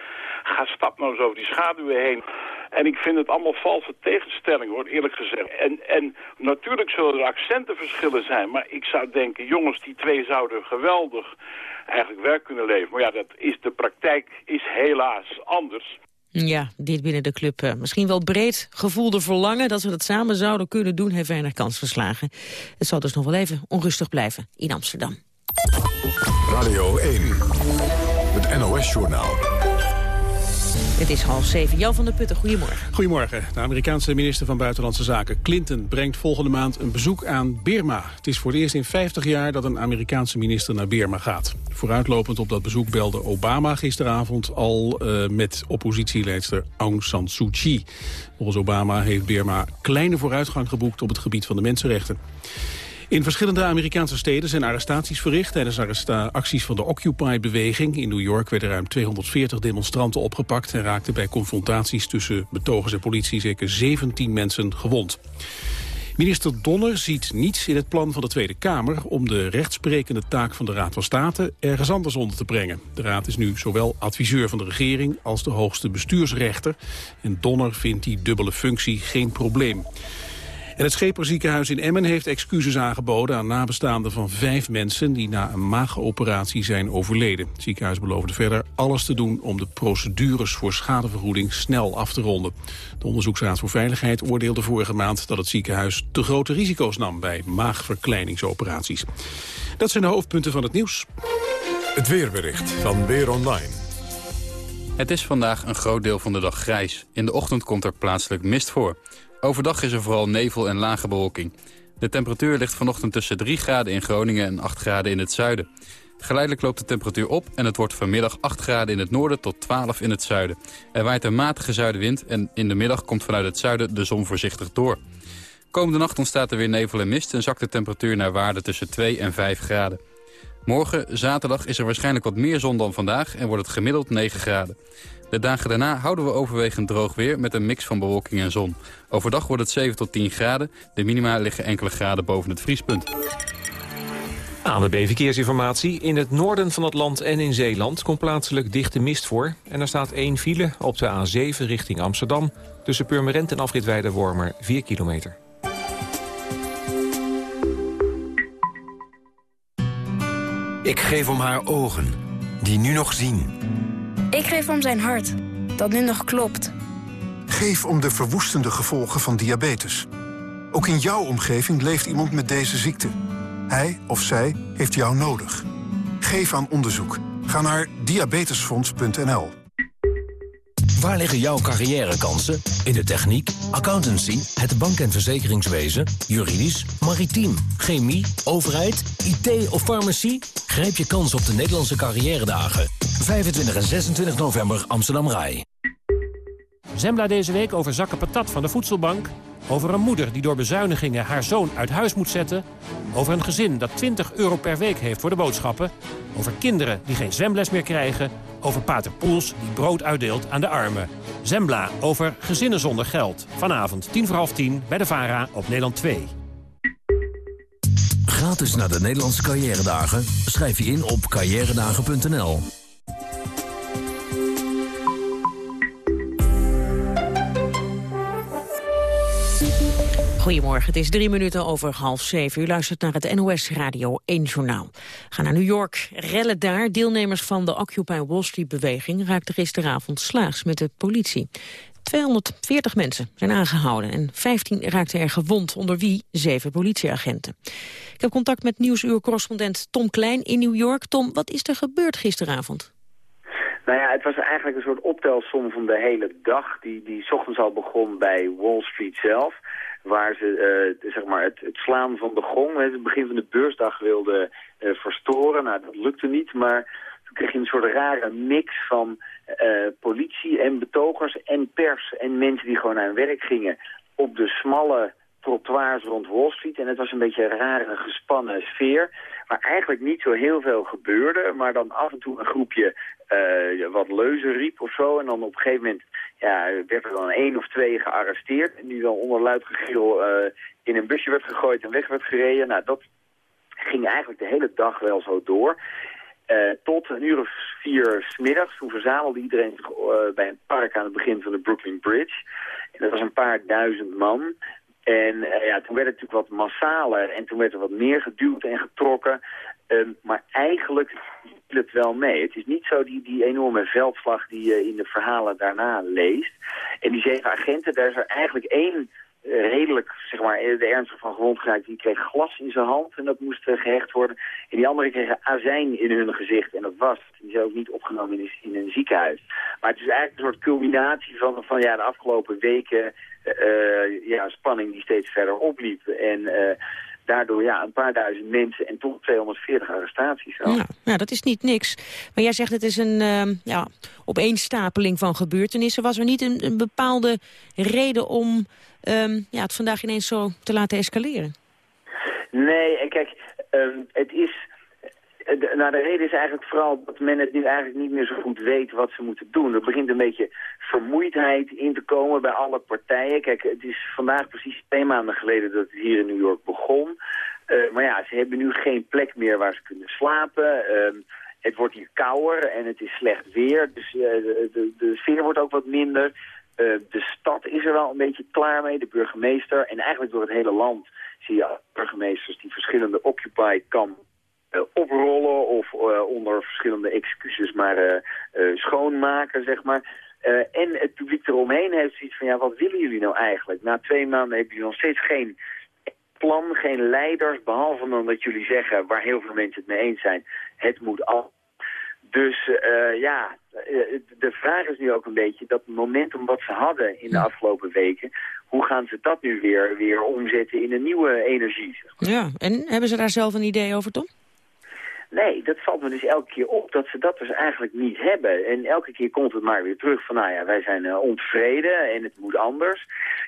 ga stap nou eens over die schaduwen heen. En ik vind het allemaal valse tegenstellingen, hoor, eerlijk gezegd. En, en natuurlijk zullen er accentenverschillen zijn, maar ik zou denken, jongens, die twee zouden geweldig eigenlijk werk kunnen leveren. Maar ja, dat is, de praktijk is helaas anders. Ja, dit binnen de club uh, misschien wel breed gevoelde verlangen... dat ze dat samen zouden kunnen doen, heeft weinig kans verslagen. Het zal dus nog wel even onrustig blijven in Amsterdam. Radio 1, het NOS-journaal. Het is half zeven. Jan van der Putten, goedemorgen. Goedemorgen. De Amerikaanse minister van Buitenlandse Zaken Clinton brengt volgende maand een bezoek aan Birma. Het is voor het eerst in 50 jaar dat een Amerikaanse minister naar Birma gaat. Vooruitlopend op dat bezoek belde Obama gisteravond al uh, met oppositieleidster Aung San Suu Kyi. Volgens Obama heeft Birma kleine vooruitgang geboekt op het gebied van de mensenrechten. In verschillende Amerikaanse steden zijn arrestaties verricht... tijdens acties van de Occupy-beweging. In New York werden ruim 240 demonstranten opgepakt... en raakten bij confrontaties tussen betogers en politie zeker 17 mensen gewond. Minister Donner ziet niets in het plan van de Tweede Kamer... om de rechtsprekende taak van de Raad van State ergens anders onder te brengen. De Raad is nu zowel adviseur van de regering als de hoogste bestuursrechter. En Donner vindt die dubbele functie geen probleem. En het Scheperziekenhuis in Emmen heeft excuses aangeboden aan nabestaanden van vijf mensen die na een maagoperatie zijn overleden. Het ziekenhuis beloofde verder alles te doen om de procedures voor schadevergoeding snel af te ronden. De Onderzoeksraad voor Veiligheid oordeelde vorige maand dat het ziekenhuis te grote risico's nam bij maagverkleiningsoperaties. Dat zijn de hoofdpunten van het nieuws. Het weerbericht van Weer Online. Het is vandaag een groot deel van de dag grijs. In de ochtend komt er plaatselijk mist voor. Overdag is er vooral nevel en lage bewolking. De temperatuur ligt vanochtend tussen 3 graden in Groningen en 8 graden in het zuiden. Geleidelijk loopt de temperatuur op en het wordt vanmiddag 8 graden in het noorden tot 12 in het zuiden. Er waait een matige zuidenwind en in de middag komt vanuit het zuiden de zon voorzichtig door. Komende nacht ontstaat er weer nevel en mist en zakt de temperatuur naar waarde tussen 2 en 5 graden. Morgen, zaterdag, is er waarschijnlijk wat meer zon dan vandaag en wordt het gemiddeld 9 graden. De dagen daarna houden we overwegend droog weer met een mix van bewolking en zon. Overdag wordt het 7 tot 10 graden. De minima liggen enkele graden boven het vriespunt. ANWB Verkeersinformatie. In het noorden van het land en in Zeeland komt plaatselijk dichte mist voor. En er staat één file op de A7 richting Amsterdam... tussen Purmerend en Afritweide Wormer 4 kilometer. Ik geef om haar ogen, die nu nog zien. Ik geef om zijn hart, dat nu nog klopt. Geef om de verwoestende gevolgen van diabetes. Ook in jouw omgeving leeft iemand met deze ziekte. Hij of zij heeft jou nodig. Geef aan onderzoek. Ga naar diabetesfonds.nl. Waar liggen jouw carrièrekansen? In de techniek, accountancy, het bank- en verzekeringswezen, juridisch, maritiem, chemie, overheid, IT of farmacie? Grijp je kans op de Nederlandse carrière 25 en 26 november Amsterdam Rai. Zembla deze week over zakken patat van de voedselbank. Over een moeder die door bezuinigingen haar zoon uit huis moet zetten. Over een gezin dat 20 euro per week heeft voor de boodschappen. Over kinderen die geen zwemles meer krijgen. Over Pater Poels die brood uitdeelt aan de armen. Zembla over gezinnen zonder geld. Vanavond 10 voor half 10 bij de VARA op Nederland 2. Gratis naar de Nederlandse carrière dagen. Schrijf je in op carrièredagen.nl. Goedemorgen, het is drie minuten over half zeven. U luistert naar het NOS Radio 1 Journaal. Ga naar New York, rellen daar. Deelnemers van de Occupy Wall Street-beweging... raakten gisteravond slaags met de politie. 240 mensen zijn aangehouden en 15 raakten er gewond, onder wie zeven politieagenten. Ik heb contact met Nieuwsuur-correspondent Tom Klein in New York. Tom, wat is er gebeurd gisteravond? Nou ja, het was eigenlijk een soort optelsom van de hele dag... die, die ochtends al begon bij Wall Street zelf waar ze uh, zeg maar het, het, slaan van de gong, het begin van de beursdag wilden uh, verstoren. Nou, dat lukte niet, maar toen kreeg je een soort rare mix van uh, politie en betogers en pers en mensen die gewoon aan werk gingen op de smalle trottoirs rond Wall Street. En het was een beetje een rare gespannen sfeer. Waar eigenlijk niet zo heel veel gebeurde. Maar dan af en toe een groepje uh, wat leuzen riep of zo. En dan op een gegeven moment ja, werd er dan één of twee gearresteerd. En die dan onder luid gegil uh, in een busje werd gegooid en weg werd gereden. Nou, dat ging eigenlijk de hele dag wel zo door. tot een uur of vier smiddags. Toen verzamelde iedereen zich bij een park aan het begin van de Brooklyn Bridge. En dat was een paar duizend man. En ja, toen werd het natuurlijk wat massaler en toen werd er wat meer geduwd en getrokken. Ehm, maar eigenlijk het wel mee. Het is niet zo die, die enorme veldslag die je in de verhalen daarna leest. En die zeven agenten, daar is er eigenlijk één uh, redelijk, zeg maar, de ernstig van gewond geraakt. Die kreeg glas in zijn hand en dat moest uh, gehecht worden. En die anderen kregen azijn in hun gezicht en dat was Die zijn ook niet opgenomen in, in, een ziekenhuis. Maar het is eigenlijk een soort culminatie van, van ja, de afgelopen weken... Uh, ja, spanning die steeds verder opliep. En daardoor ja, een paar duizend mensen en toch 240 arrestaties. Ja, ja, dat is niet niks. Maar jij zegt het is een uh, ja, opeenstapeling van gebeurtenissen. Was er niet een, een bepaalde reden om um, ja, het vandaag ineens zo te laten escaleren? Nee, en kijk, um, het is de, nou, de reden is eigenlijk vooral dat men het nu eigenlijk niet meer zo goed weet wat ze moeten doen. Er begint een beetje vermoeidheid in te komen bij alle partijen. Kijk, het is vandaag precies twee maanden geleden dat het hier in New York begon. Uh, maar ja, ze hebben nu geen plek meer waar ze kunnen slapen. Uh, het wordt hier kouder en het is slecht weer. Dus uh, de, de, de, sfeer wordt ook wat minder. De stad is er wel een beetje klaar mee, de burgemeester. En eigenlijk door het hele land zie je burgemeesters die verschillende Occupy-kampen oprollen of uh, onder verschillende excuses maar uh, schoonmaken, zeg maar. en het publiek eromheen heeft zoiets van, ja, wat willen jullie nou eigenlijk? Na twee maanden hebben jullie nog steeds geen plan, geen leiders, behalve dan dat jullie zeggen, waar heel veel mensen het mee eens zijn, het moet al. Dus ja, de vraag is nu ook een beetje dat momentum wat ze hadden in de afgelopen weken, hoe gaan ze dat nu weer, weer omzetten in een nieuwe energie? Ja, en hebben ze daar zelf een idee over, Tom? Nee, dat valt me dus elke keer op dat ze dat dus eigenlijk niet hebben. En elke keer komt het maar weer terug van, nou ja, wij zijn uh, ontevreden en het moet anders.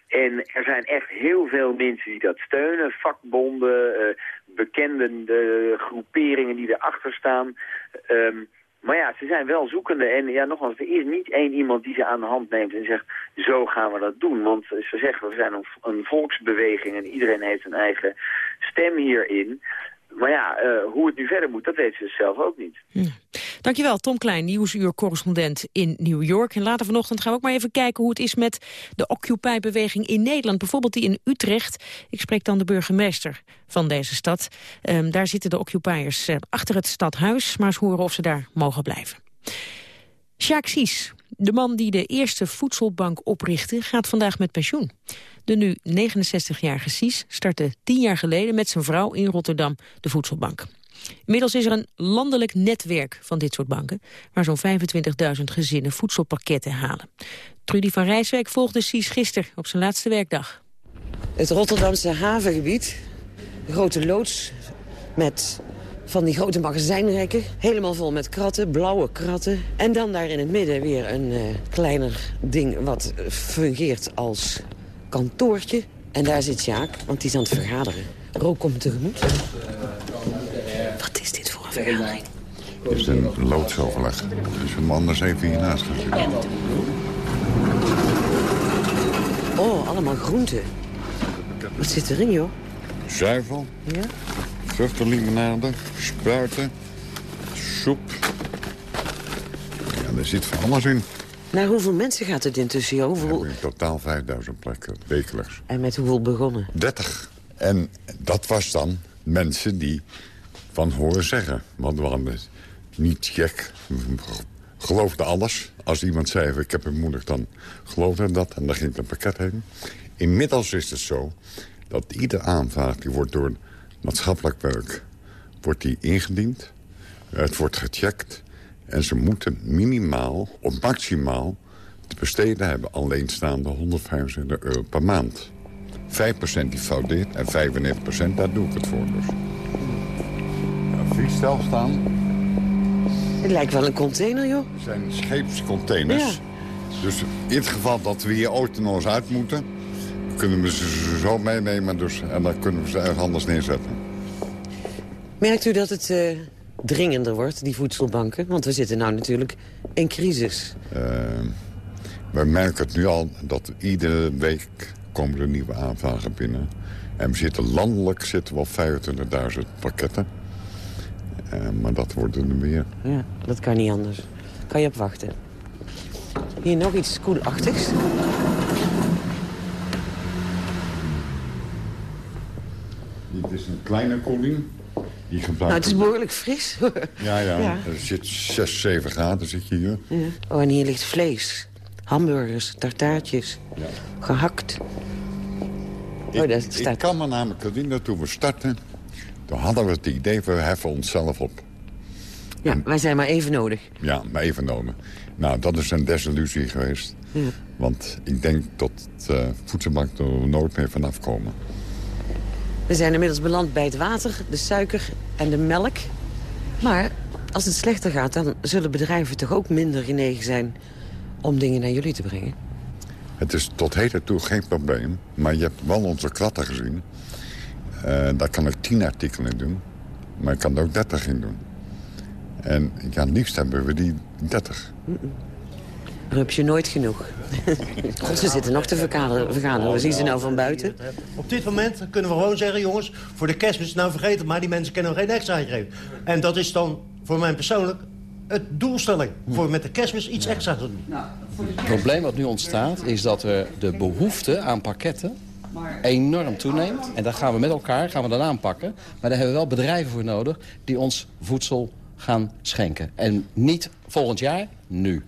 En er zijn echt heel veel mensen die dat steunen. Vakbonden, uh, bekende groeperingen die erachter staan. Um, maar ja, ze zijn wel zoekende. En ja, nogmaals, er is niet één iemand die ze aan de hand neemt en zegt... zo gaan we dat doen. Want ze zeggen, we zijn een, een volksbeweging en iedereen heeft een eigen stem hierin. Maar ja, uh, hoe het nu verder moet, dat weten ze zelf ook niet. Ja. Dankjewel, Tom Klein, Nieuwsuur-correspondent in New York. En later vanochtend gaan we ook maar even kijken hoe het is met de Occupy-beweging in Nederland. Bijvoorbeeld die in Utrecht. Ik spreek dan de burgemeester van deze stad. Um, daar zitten de Occupiers uh, achter het stadhuis, maar eens horen of ze daar mogen blijven. Jacques Sies, de man die de eerste voedselbank oprichtte, gaat vandaag met pensioen. De nu 69-jarige Sies startte tien jaar geleden met zijn vrouw in Rotterdam de voedselbank. Inmiddels is er een landelijk netwerk van dit soort banken... waar zo'n 25.000 gezinnen voedselpakketten halen. Trudy van Rijswijk volgde Sies gisteren op zijn laatste werkdag. Het Rotterdamse havengebied, de grote loods met van die grote magazijnrekken. Helemaal vol met kratten, blauwe kratten. En dan daar in het midden weer een uh, kleiner ding wat fungeert als kantoortje. En daar zit Sjaak, want die is aan het vergaderen. Rook komt tegemoet. Wat is dit voor een vergadering? Het is een loodsoverleg. Dus een man er even hiernaast gaan zitten. Oh, allemaal groenten. Wat zit erin, joh? Zuivel. Ja? Vruchtenlimonade, spruiten, soep. Ja, er zit van alles in. Naar hoeveel mensen gaat het intussen? Hoeveel... in totaal 5000 plekken, wekelijks. En met hoeveel begonnen? 30. En dat was dan mensen die van horen zeggen. Want we hadden niet gek, geloofden alles. Als iemand zei, ik heb een moeder, dan geloofde dat. En dan ging het een pakket heen. Inmiddels is het zo dat iedere aanvraag die wordt door maatschappelijk werk... wordt die ingediend, het wordt gecheckt... en ze moeten minimaal of maximaal te besteden hebben... alleenstaande 125 euro per maand. 5% die foudeert en 95% daar doe ik het voor dus. Stel staan. Het lijkt wel een container, joh. Het zijn scheepscontainers. Ja. Dus in het geval dat we hier ooit nog eens uit moeten kunnen we ze zo meenemen dus, en dan kunnen we ze ergens anders neerzetten. Merkt u dat het uh, dringender wordt, die voedselbanken? Want we zitten nou natuurlijk in crisis. Uh, we merken het nu al dat iedere week komen er nieuwe aanvragen binnen. En we zitten landelijk zitten we op 25.000 pakketten. Eh, maar dat worden er meer. Ja, dat kan niet anders. Kan je op wachten. Hier nog iets koelachtigs. Dit is een kleine koeling. Die gebruikt... Nou, het is behoorlijk fris. Ja, ja, Ja. Er zit 6, 7 graden zit je hier. Ja. Oh, en hier ligt vlees. Hamburgers, tartaartjes. Gehakt. Oh, daar Ik staat... kan me namelijk herinneren, toen we startten... toen hadden we het idee, we heffen onszelf op. Ja, wij zijn maar even nodig. Ja, maar even nodig. Nou, dat is een desillusie geweest. Ja. Want ik denk dat de uh, voedselbank er nooit meer vanaf komen. We zijn inmiddels beland bij het water, de suiker en de melk. Maar als het slechter gaat, dan zullen bedrijven toch ook minder genegen zijn... om dingen naar jullie te brengen? Het is tot heden toe geen probleem. Maar je hebt wel onze kratten gezien. Uh, daar kan ik tien artikelen in doen. Maar ik kan er ook dertig in doen. En ja, het liefst hebben we die 30. Mm -mm. Dan heb je nooit genoeg. God, ze zitten nog te vergaderen. We zien ze nou van buiten. Op dit moment kunnen we gewoon zeggen, jongens... voor de kerstmis, nou vergeet het maar, die mensen kunnen nog geen extra geven. En dat is dan voor mij persoonlijk het doelstelling. Voor met de kerstmis iets extra te doen. Het probleem wat nu ontstaat is dat er de behoefte aan pakketten enorm toeneemt. En daar gaan we met elkaar gaan we dan aanpakken. Maar daar hebben we wel bedrijven voor nodig die ons voedsel gaan schenken. En niet volgend jaar, nu.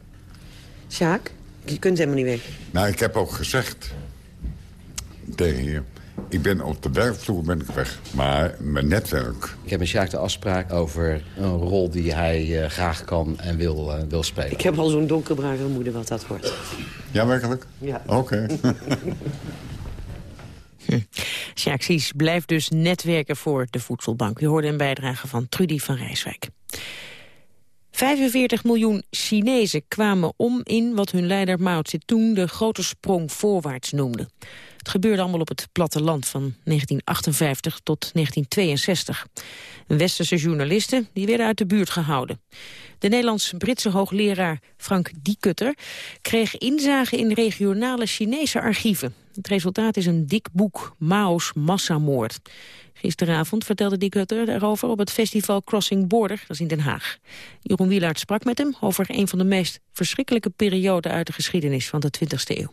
Sjaak, je kunt helemaal niet weg. Nou, ik heb ook gezegd tegen je... ik ben op de werkvloer ben ik weg, maar mijn netwerk... Ik heb met Sjaak de afspraak over een rol die hij uh, graag kan en wil, uh, wil spelen. Ik heb al zo'n donkerbruin vermoeden wat dat wordt. Ja, werkelijk? Ja. Oké. Okay. Hm. Sjaak Sies blijft dus netwerken voor de Voedselbank. U hoorde een bijdrage van Trudy van Rijswijk. 45 miljoen Chinezen kwamen om in wat hun leider Mao Zedong de grote sprong voorwaarts noemde. Het gebeurde allemaal op het platteland van 1958 tot 1962. Westerse journalisten die werden uit de buurt gehouden. De Nederlands-Britse hoogleraar Frank Diekutter kreeg inzage in regionale Chinese archieven. Het resultaat is een dik boek, Mao's massamoord. Gisteravond vertelde Diekutter daarover op het festival Crossing Border, dat is in Den Haag. Jeroen Wielaert sprak met hem over een van de meest verschrikkelijke perioden uit de geschiedenis van de 20e eeuw.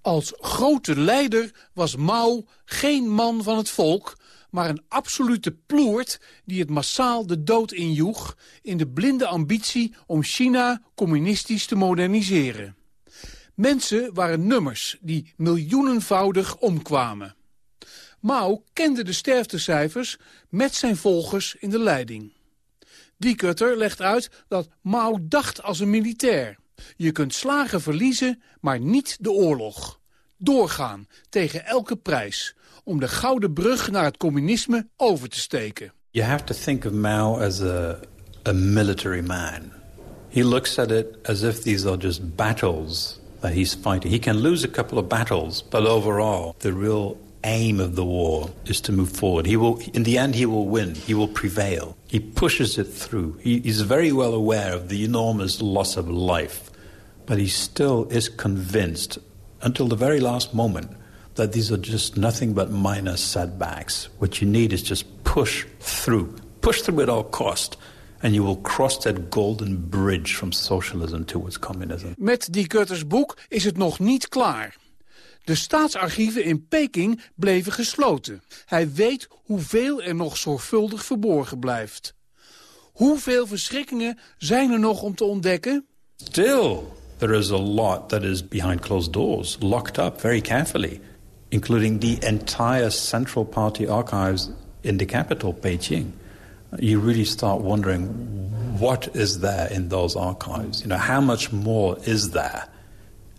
Als grote leider was Mao geen man van het volk, maar een absolute ploert die het massaal de dood injoeg in de blinde ambitie om China communistisch te moderniseren. Mensen waren nummers die miljoenenvoudig omkwamen. Mao kende de sterftecijfers met zijn volgers in de leiding. Die Kutter legt uit dat Mao dacht als een militair. Je kunt slagen verliezen, maar niet de oorlog. Doorgaan, tegen elke prijs, om de gouden brug naar het communisme over te steken. You have to think of Mao as a, a military man. He looks at it as if these are just battles that he's fighting. He can lose a couple of battles, but overall, the real aim of the war is to move forward. He will, in the end, he will win. He will prevail. He pushes it through. He is very well aware of the enormous loss of life, but he still is convinced, until the very last moment, that these are just nothing but minor setbacks. What you need is just push through. Push through at all cost. And you will cross that golden bridge from socialism towards communism. Met die Kutters boek is het nog niet klaar. De staatsarchieven in Peking bleven gesloten. Hij weet hoeveel er nog zorgvuldig verborgen blijft. Hoeveel verschrikkingen zijn er nog om te ontdekken? Still, there is a lot that is behind closed doors, locked up very carefully, including the entire Central Party archives in the capital, Beijing. You really start wondering, what is there in those archives? You know, how much more is there?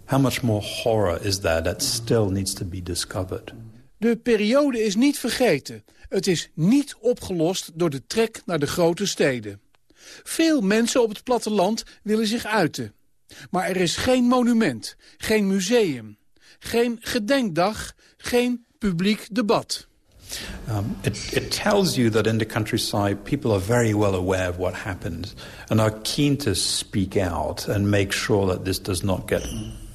How much more horror is there that still needs to be discovered? De periode is niet vergeten. Het is niet opgelost door de trek naar de grote steden. Veel mensen op het platteland willen zich uiten. Maar er is geen monument, geen museum, geen gedenkdag, geen publiek debat. Um, it, it tells you that in the countryside people are very well aware of what happened and are keen to speak out and make sure that this does not get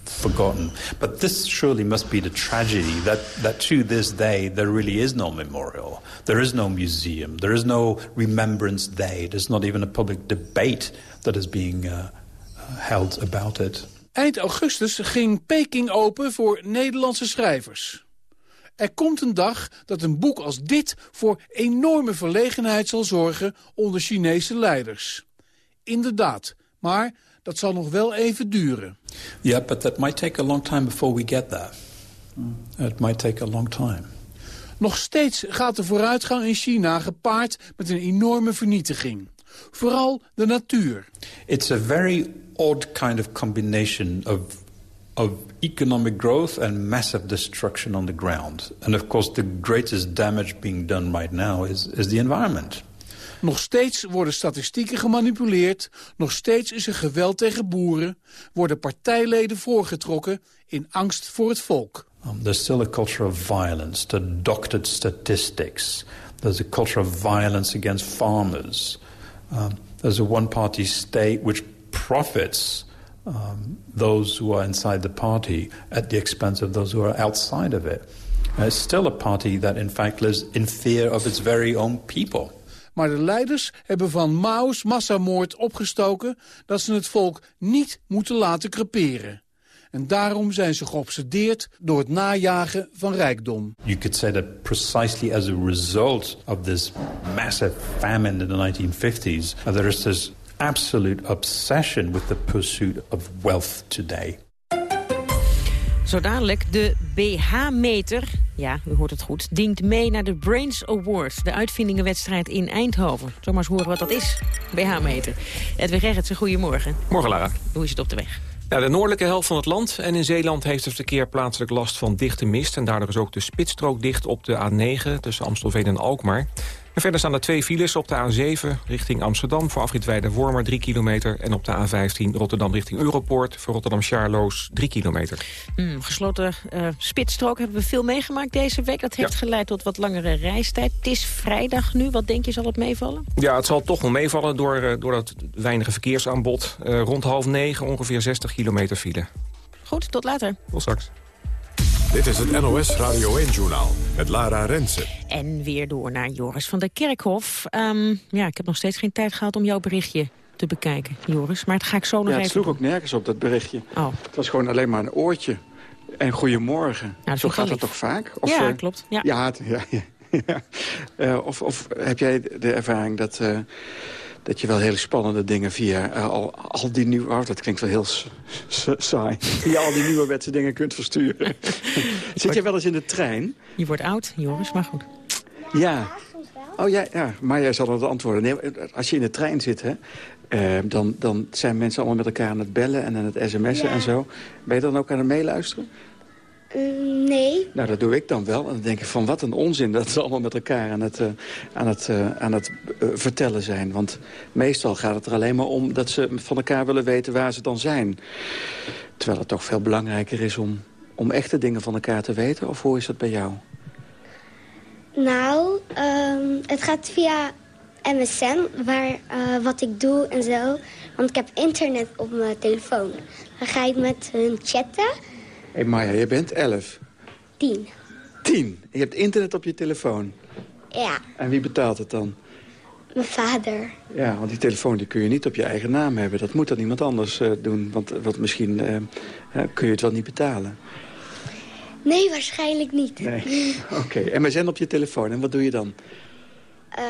forgotten. But this surely must be the tragedy that, that to this day there really is no memorial. There is no museum. There is no remembrance day. There's not even a public debate that is being uh, held about it. Eind augustus ging Peking open voor Nederlandse schrijvers. Er komt een dag dat een boek als dit voor enorme verlegenheid zal zorgen onder Chinese leiders. Inderdaad, maar dat zal nog wel even duren. Yeah, but that might take a long time before we get there. It might take a long time. Nog steeds gaat de vooruitgang in China gepaard met een enorme vernietiging. Vooral de natuur. It's a very odd kind of combination of of economic growth and massive destruction on the ground. And of course the greatest damage being done right now is, is the environment. Nog steeds worden statistieken gemanipuleerd. Nog steeds is er geweld tegen boeren. Worden partijleden voorgetrokken in angst voor het volk. Um, there's still a culture of violence, the doctored statistics. There's a culture of violence against farmers. Um, there's a one-party state which profits um, those who are inside the party at the expense of those who are outside of it. And it's still a party that in fact lives in fear of its very own people. Maar de leiders hebben van Mao's massamoord opgestoken... dat ze het volk niet moeten laten creperen. En daarom zijn ze geobsedeerd door het najagen van rijkdom. You could say that precisely as a result of this massive famine in the 1950s... there is this absolute obsession with the pursuit of wealth today. Zo dadelijk de BH-meter, ja, u hoort het goed, dingt mee naar de Brains Awards, de uitvindingenwedstrijd in Eindhoven. Zomaar eens horen wat dat is, BH-meter. Edwin Gerritsen, goedemorgen. Morgen, Lara. Hoe is het op de weg? De noordelijke helft van het land en in Zeeland heeft het verkeer plaatselijk last van dichte mist. En daardoor is ook de spitsstrook dicht op de A9 tussen Amstelveen en Alkmaar. En verder staan er twee files op de A7 richting Amsterdam... voor afrit Wormer 3 kilometer. En op de A15 Rotterdam richting Europoort... voor Rotterdam-Charloes 3 kilometer. Mm, gesloten uh, spitsstrook hebben we veel meegemaakt deze week. Dat heeft geleid tot wat langere reistijd. Het is vrijdag nu. Wat denk je, zal het meevallen? Ja, het zal toch wel meevallen door, uh, door dat weinige verkeersaanbod. Uh, rond half negen ongeveer 60 kilometer file. Goed, tot later. Tot straks. Dit is het NOS Radio 1-journaal met Lara Rensen. En weer door naar Joris van der Kerkhof. Um, ja, ik heb nog steeds geen tijd gehad om jouw berichtje te bekijken, Joris. Maar het ga ik zo nog ja, even het sloeg ook nergens op, dat berichtje. Oh. Het was gewoon alleen maar een oortje. En goedemorgen. Nou, zo gaat dat toch vaak? Of, ja, uh, klopt. Ja, ja, het, ja, ja. Uh, of, of heb jij de ervaring dat... Uh, dat je wel hele spannende dingen via uh, al, al die nieuwe... Oh, dat klinkt wel heel saai. Via al die nieuwe dingen kunt versturen. Zit jij wel eens in de trein? Je wordt oud, Joris, maar goed. Ja. Oh ja, ja. maar jij zal het antwoorden. Nee, als je in de trein zit, hè, uh, dan, dan zijn mensen allemaal met elkaar aan het bellen en aan het sms'en ja. en zo. Ben je dan ook aan het meeluisteren? Uh, nee. Nou, dat doe ik dan wel. En dan denk ik van wat een onzin dat ze allemaal met elkaar aan het, uh, aan het, uh, aan het vertellen zijn. Want meestal gaat het er alleen maar om dat ze van elkaar willen weten waar ze dan zijn. Terwijl het toch veel belangrijker is om, om echte dingen van elkaar te weten. Of hoe is dat bij jou? Nou, um, het gaat via MSN, waar, wat ik doe en zo. Want ik heb internet op mijn telefoon. Dan ga ik met hun chatten... Hé hey Maya, je bent elf. Tien. Tien? Je hebt internet op je telefoon? Ja. En wie betaalt het dan? Mijn vader. Ja, want die telefoon die kun je niet op je eigen naam hebben. Dat moet dan iemand anders uh, doen, want, want misschien uh, uh, kun je het wel niet betalen. Nee, waarschijnlijk niet. Nee. Oké, okay. MSN op je telefoon. En wat doe je dan?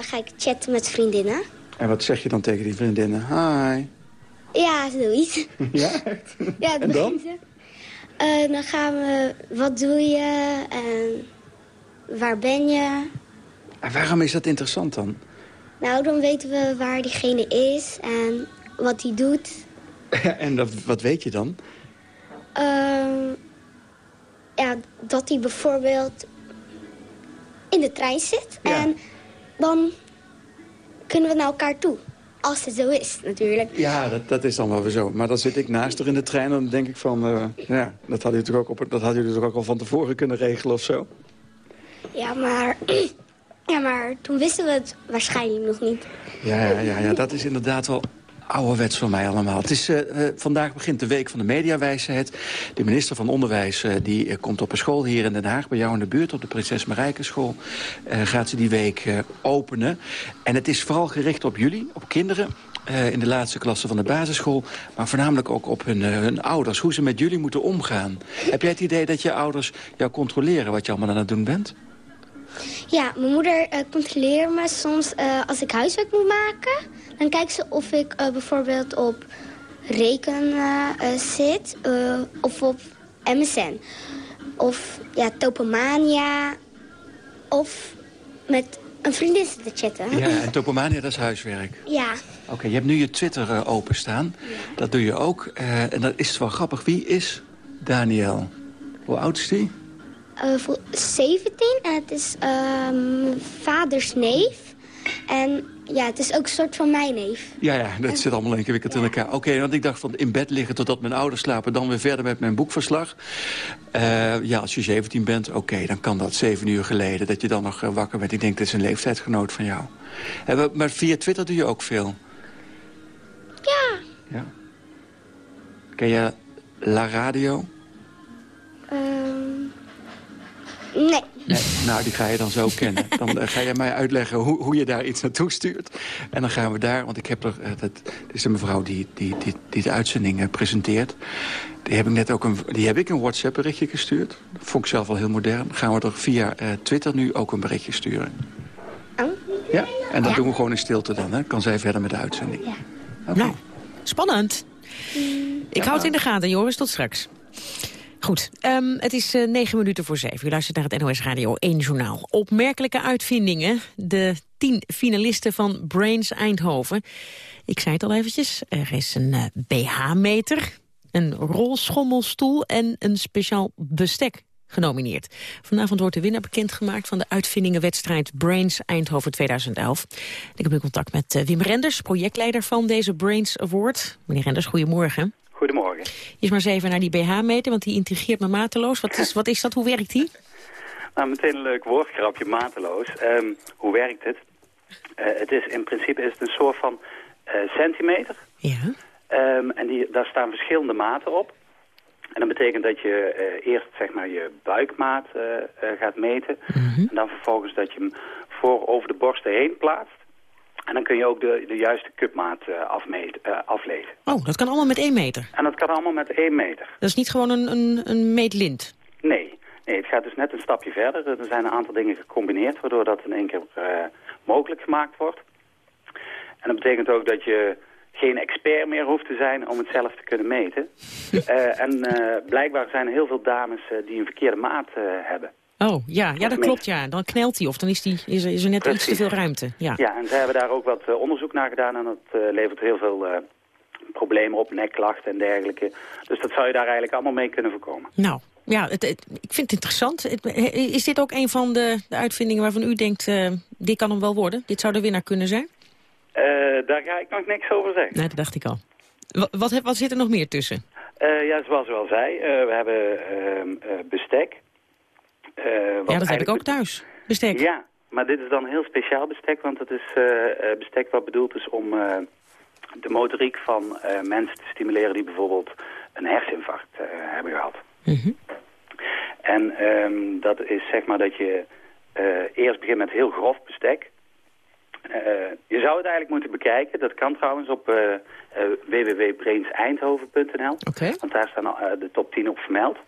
ga ik chatten met vriendinnen. En wat zeg je dan tegen die vriendinnen? Hi. Ja, zoiets. Ja, echt? Ja, het en dan? Ze. Uh, dan gaan we, wat doe je en waar ben je? En waarom is dat interessant dan? Nou, dan weten we waar diegene is en wat hij doet. en dat, wat weet je dan? Uh, ja, dat hij bijvoorbeeld in de trein zit. Ja. En dan kunnen we naar elkaar toe. Als het zo is, natuurlijk. Ja, dat, dat is dan wel weer zo. Maar dan zit ik naast haar in de trein en dan denk ik van... Uh, ja, dat hadden jullie toch ook, op, dat hadden jullie toch ook al van tevoren kunnen regelen of zo? Ja, maar... Ja, maar toen wisten we het waarschijnlijk nog niet. Ja, ja, ja, ja dat is inderdaad wel ouderwets van mij allemaal. Het is, uh, vandaag begint de Week van de Mediawijsheid. De minister van Onderwijs uh, die, komt op een school hier in Den Haag... bij jou in de buurt, op de Prinses Marijke School. gaat ze die week openen. En het is vooral gericht op jullie, op kinderen... in de laatste klasse van de basisschool... maar voornamelijk ook op hun, hun ouders. Hoe ze met jullie moeten omgaan. Heb jij het idee dat je ouders jou controleren... wat je allemaal aan het doen bent? Ja, mijn moeder uh, controleert me soms uh, als ik huiswerk moet maken. Dan kijkt ze of ik uh, bijvoorbeeld op reken zit of op MSN. Of ja, Topomania. Of met een vriendin te chatten. Ja, en Topomania, dat is huiswerk. Ja. Oké, je hebt nu je Twitter openstaan. Ja. Dat doe je ook. en dat is wel grappig. Wie is Daniel? Hoe oud is die? Uh, 17 en het is um, vaders neef. En ja, het is ook een soort van mijn neef. Ja, ja, dat zit allemaal ingewikkeld in elkaar. Oké, want ik dacht van in bed liggen totdat mijn ouders slapen... dan weer verder met mijn boekverslag. Uh, ja, als je 17 bent, oké, dan kan dat. Zeven uur geleden, dat je dan nog wakker bent. Ik denk, dit is een leeftijdsgenoot van jou. Uh, maar via Twitter doe je ook veel? Ja. ja. Ken je La Radio? Nee. Nou, die ga je dan zo kennen. Dan uh, ga je mij uitleggen hoe, hoe je daar iets naartoe stuurt. En dan gaan we daar, want ik heb er... Uh, dat, is de mevrouw die, die, die, die de uitzending uh, presenteert. Die heb ik net ook een, die heb ik een WhatsApp-berichtje gestuurd. Dat vond ik zelf wel heel modern. Gaan we er via Twitter nu ook een berichtje sturen. Oh. Ja, en dat doen we gewoon in stilte dan. Hè? Kan zij verder met de uitzending. Ja. Okay. Nou, spannend. Mm. Ik hou het in de gaten, Joris. Tot straks. Goed, um, het is uh, negen minuten voor zeven. U luistert naar het NOS Radio 1 Journaal. Opmerkelijke uitvindingen. De tien finalisten van Brains Eindhoven. Ik zei het al eventjes, er is een uh, BH-meter, een rolschommelstoel en een speciaal bestek genomineerd. Vanavond wordt de winnaar bekendgemaakt van de uitvindingenwedstrijd Brains Eindhoven 2011. Ik heb in contact met uh, Wim Renders, projectleider van deze Brains Award. Meneer Renders, goedemorgen. Goedemorgen. Eerst maar eens even naar die BH-meter, want die intrigeert me mateloos. Wat is, wat is dat? Hoe werkt die? Nou, meteen een leuk woordgrapje, mateloos. Um, hoe werkt het? Uh, het is in principe is het een soort van uh, centimeter. Ja. Um, en die, daar staan verschillende maten op. En dat betekent dat je uh, eerst zeg maar je buikmaat gaat meten. Mm -hmm. En dan vervolgens dat je hem voor over de borsten heen plaatst. En dan kun je ook de, de juiste cupmaat uh, afmeet, uh, aflezen. Oh, dat kan allemaal met één meter? En dat kan allemaal met één meter. Dat is niet gewoon een, een, een meetlint? Nee. nee, het gaat dus net een stapje verder. Er zijn een aantal dingen gecombineerd... waardoor dat in één keer uh, mogelijk gemaakt wordt. En dat betekent ook dat je geen expert meer hoeft te zijn om het zelf te kunnen meten. en blijkbaar zijn er heel veel dames die een verkeerde maat hebben. Oh, ja, ja dat klopt, ja. Dan knelt hij of dan is, die, is, er, is er net Precies. iets te veel ruimte. Ja, ja en ze hebben daar ook wat uh, onderzoek naar gedaan en dat uh, levert heel veel uh, problemen op, nekklachten en dergelijke. Dus dat zou je daar eigenlijk allemaal mee kunnen voorkomen. Nou, ja, het, het, ik vind het interessant. Het, is dit ook een van de, de uitvindingen waarvan u denkt, dit kan hem wel worden? Dit zou de winnaar kunnen zijn? daar ga ik nog niks over zeggen. Nee, dat dacht ik al. Wat, wat, wat zit er nog meer tussen? ja, zoals u al zei, we hebben ehm, bestek. Uh, ja, dat heb ik ook thuis. Bestek. Ja, maar dit is dan heel speciaal bestek, want het is uh, bestek wat bedoeld is om de motoriek van mensen te stimuleren die bijvoorbeeld een herseninfarct hebben gehad. Mm -hmm. En um, dat is zeg maar dat je eerst begint met heel grof bestek. je zou het eigenlijk moeten bekijken. Dat kan trouwens op www.brainseindhoven.nl. Okay. Want daar staan de top 10 op vermeld.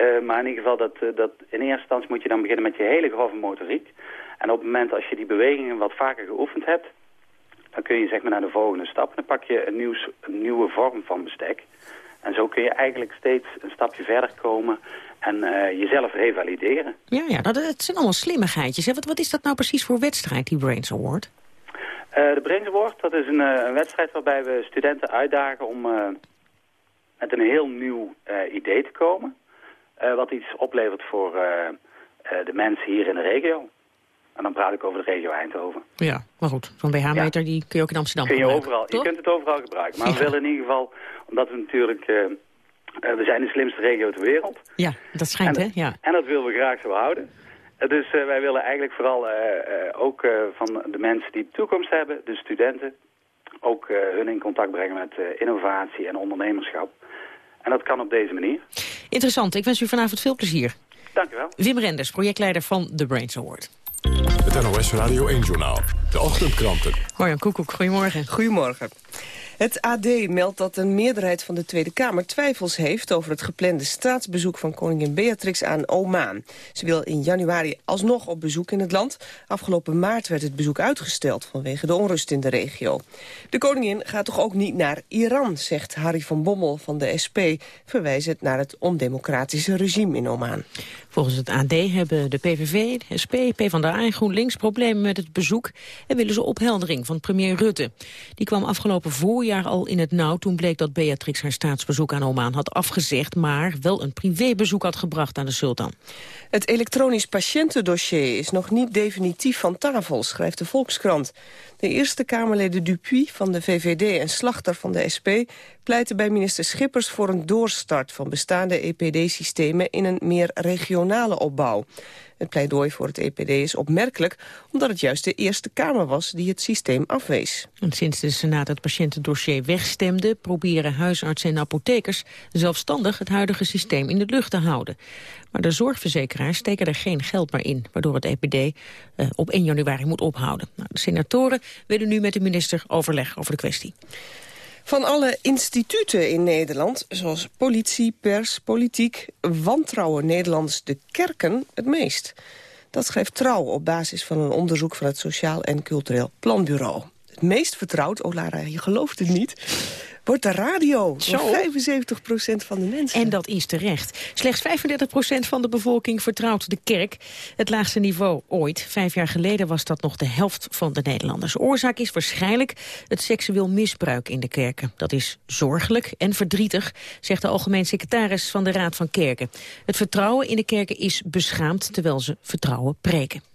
Uh, maar in ieder geval, dat, uh, dat in eerste instantie moet je dan beginnen met je hele grove motoriek. En op het moment als je die bewegingen wat vaker geoefend hebt, dan kun je zeg maar naar de volgende stap. Dan pak je een, nieuw, een nieuwe vorm van bestek. En zo kun je eigenlijk steeds een stapje verder komen en uh, jezelf revalideren. Ja, ja dat, het zijn allemaal slimmigheidjes. Hè? Wat, wat is dat nou precies voor wedstrijd, die Brains Award? de Brains Award, dat is een, een, wedstrijd waarbij we studenten uitdagen om met een heel nieuw idee te komen. Uh, wat iets oplevert voor uh, uh, de mensen hier in de regio. En dan praat ik over de regio Eindhoven. Ja, maar goed, zo'n BH-meter ja. die kun je ook in Amsterdam kun je gebruiken, overal, toch? Je kunt het overal gebruiken. Maar ja. we willen in ieder geval, omdat we natuurlijk... we zijn de slimste regio ter wereld. Ja, dat schijnt, en, hè? Ja. En dat willen we graag zo houden. Dus wij willen eigenlijk vooral ook van de mensen die de toekomst hebben, de studenten... ook hun in contact brengen met innovatie en ondernemerschap. En dat kan op deze manier. Interessant. Ik wens u vanavond veel plezier. Dank u wel. Wim Renders, projectleider van The Brains Award. Het NOS Radio 1-journaal. De ochtendkranten. Marjan Koekoek, goedemorgen. Goedemorgen. Het AD meldt dat een meerderheid van de Tweede Kamer twijfels heeft... over het geplande staatsbezoek van koningin Beatrix aan Oman. Ze wil in januari alsnog op bezoek in het land. Afgelopen maart werd het bezoek uitgesteld vanwege de onrust in de regio. De koningin gaat toch ook niet naar Iran, zegt Harry van Bommel van de SP... verwijzend naar het ondemocratische regime in Oman. Volgens het AD hebben de PVV, de SP, PvdA en GroenLinks problemen met het bezoek... en willen ze opheldering van premier Rutte. Die kwam afgelopen voorjaar al in het nauw toen bleek dat Beatrix haar staatsbezoek aan Oman had afgezegd... maar wel een privébezoek had gebracht aan de sultan. Het elektronisch patiëntendossier is nog niet definitief van tafel, schrijft de Volkskrant. De Eerste Kamerleden Dupuy van de VVD en Slachter van de SP... pleiten bij minister Schippers voor een doorstart van bestaande EPD-systemen... in een meer regionale opbouw. Het pleidooi voor het EPD is opmerkelijk... omdat het juist de Eerste Kamer was die het systeem afwees. En sinds de Senaat het patiëntendossier wegstemde... proberen huisartsen en apothekers zelfstandig het huidige systeem in de lucht te houden. Maar de zorgverzekeraars steken er geen geld meer in... waardoor het EPD eh, op 1 januari moet ophouden. Nou, de senatoren willen nu met de minister overleg over de kwestie. Van alle instituten in Nederland, zoals politie, pers, politiek... wantrouwen Nederlanders de kerken het meest. Dat schrijft Trouw op basis van een onderzoek van het Sociaal en Cultureel Planbureau. Het meest vertrouwd, oh Lara, je gelooft het niet wordt de radio. Zo. 75% van de mensen. En dat is terecht. Slechts 35% van de bevolking vertrouwt de kerk. Het laagste niveau ooit. Vijf jaar geleden was dat nog de helft van de Nederlanders. Oorzaak is waarschijnlijk het seksueel misbruik in de kerken. Dat is zorgelijk en verdrietig, zegt de algemeen secretaris van de Raad van Kerken. Het vertrouwen in de kerken is beschaamd, terwijl ze vertrouwen preken.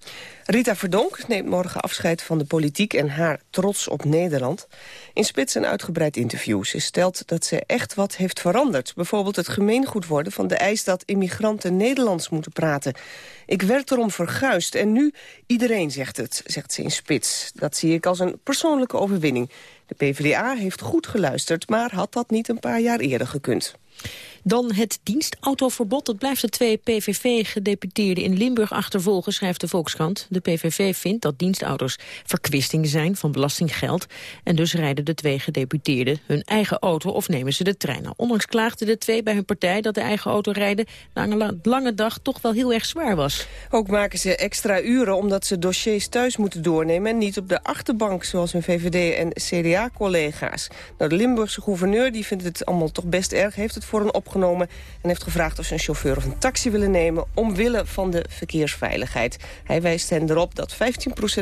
Rita Verdonk neemt morgen afscheid van de politiek en haar trots op Nederland. In Spits een uitgebreid interview. Ze stelt dat ze echt wat heeft veranderd. Bijvoorbeeld het gemeengoed worden van de eis dat immigranten Nederlands moeten praten. Ik werd erom verguisd en nu iedereen zegt het, zegt ze in Spits. Dat zie ik als een persoonlijke overwinning. De PvdA heeft goed geluisterd, maar had dat niet een paar jaar eerder gekund. Dan het dienstautoverbod. Dat blijft de twee PVV-gedeputeerden in Limburg achtervolgen, schrijft de Volkskrant. De PVV vindt dat dienstauto's verkwisting zijn van belastinggeld. En dus rijden de twee gedeputeerden hun eigen auto of nemen ze de trein. Ondanks klaagden de twee bij hun partij dat de eigen auto rijden na een lange dag toch wel heel erg zwaar was. Ook maken ze extra uren omdat ze dossiers thuis moeten doornemen... en niet op de achterbank zoals hun VVD- en CDA-collega's. Nou, de Limburgse gouverneur die vindt het allemaal toch best erg... heeft het voor een en heeft gevraagd of ze een chauffeur of een taxi willen nemen... omwille van de verkeersveiligheid. Hij wijst hen erop dat 15%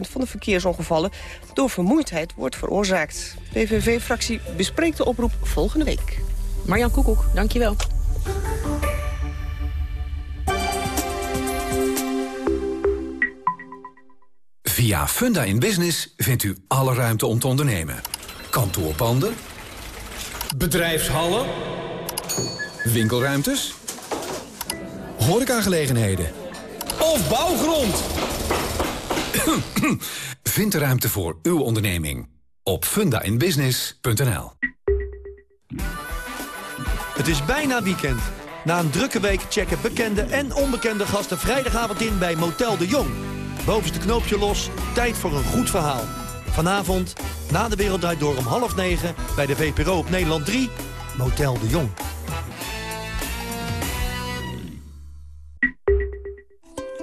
van de verkeersongevallen... door vermoeidheid wordt veroorzaakt. PVV-fractie bespreekt de oproep volgende week. Marjan Koekoek, dankjewel. Via Funda in Business vindt u alle ruimte om te ondernemen. Kantoorpanden. Bedrijfshallen winkelruimtes, horecagelegenheden of bouwgrond. Vind de ruimte voor uw onderneming op fundainbusiness.nl. Het is bijna weekend. Na een drukke week checken bekende en onbekende gasten vrijdagavond in bij Motel de Jong. Bovenste knoopje los, tijd voor een goed verhaal. Vanavond, na de Wereld Door om half negen... bij de VPRO op Nederland 3, Motel de Jong.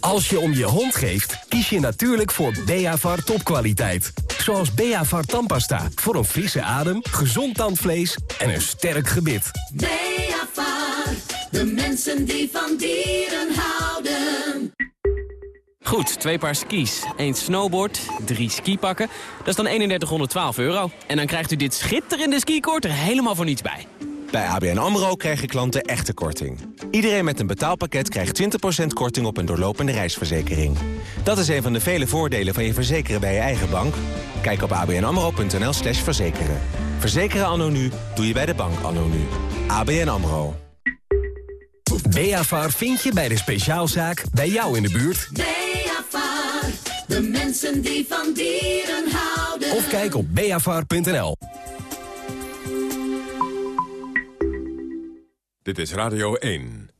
Als je om je hond geeft, kies je natuurlijk voor Beavar topkwaliteit. Zoals Beavar tandpasta, voor een frisse adem, gezond tandvlees en een sterk gebit. Beavar, de mensen die van dieren houden. Goed, twee paar skis, één snowboard, drie skipakken. Dat is dan 3112 euro. En dan krijgt u dit schitterende skikoord er helemaal voor niets bij. Bij ABN AMRO krijgen klanten echte korting. Iedereen met een betaalpakket krijgt 20% korting op een doorlopende reisverzekering. Dat is een van de vele voordelen van je verzekeren bij je eigen bank. Kijk op abnamro.nl slash verzekeren. Verzekeren anno nu doe je bij de bank anno nu. ABN AMRO. Beafar vind je bij de speciaalzaak bij jou in de buurt. Beafar, de mensen die van dieren houden. Of kijk op beafar.nl. Dit is Radio 1.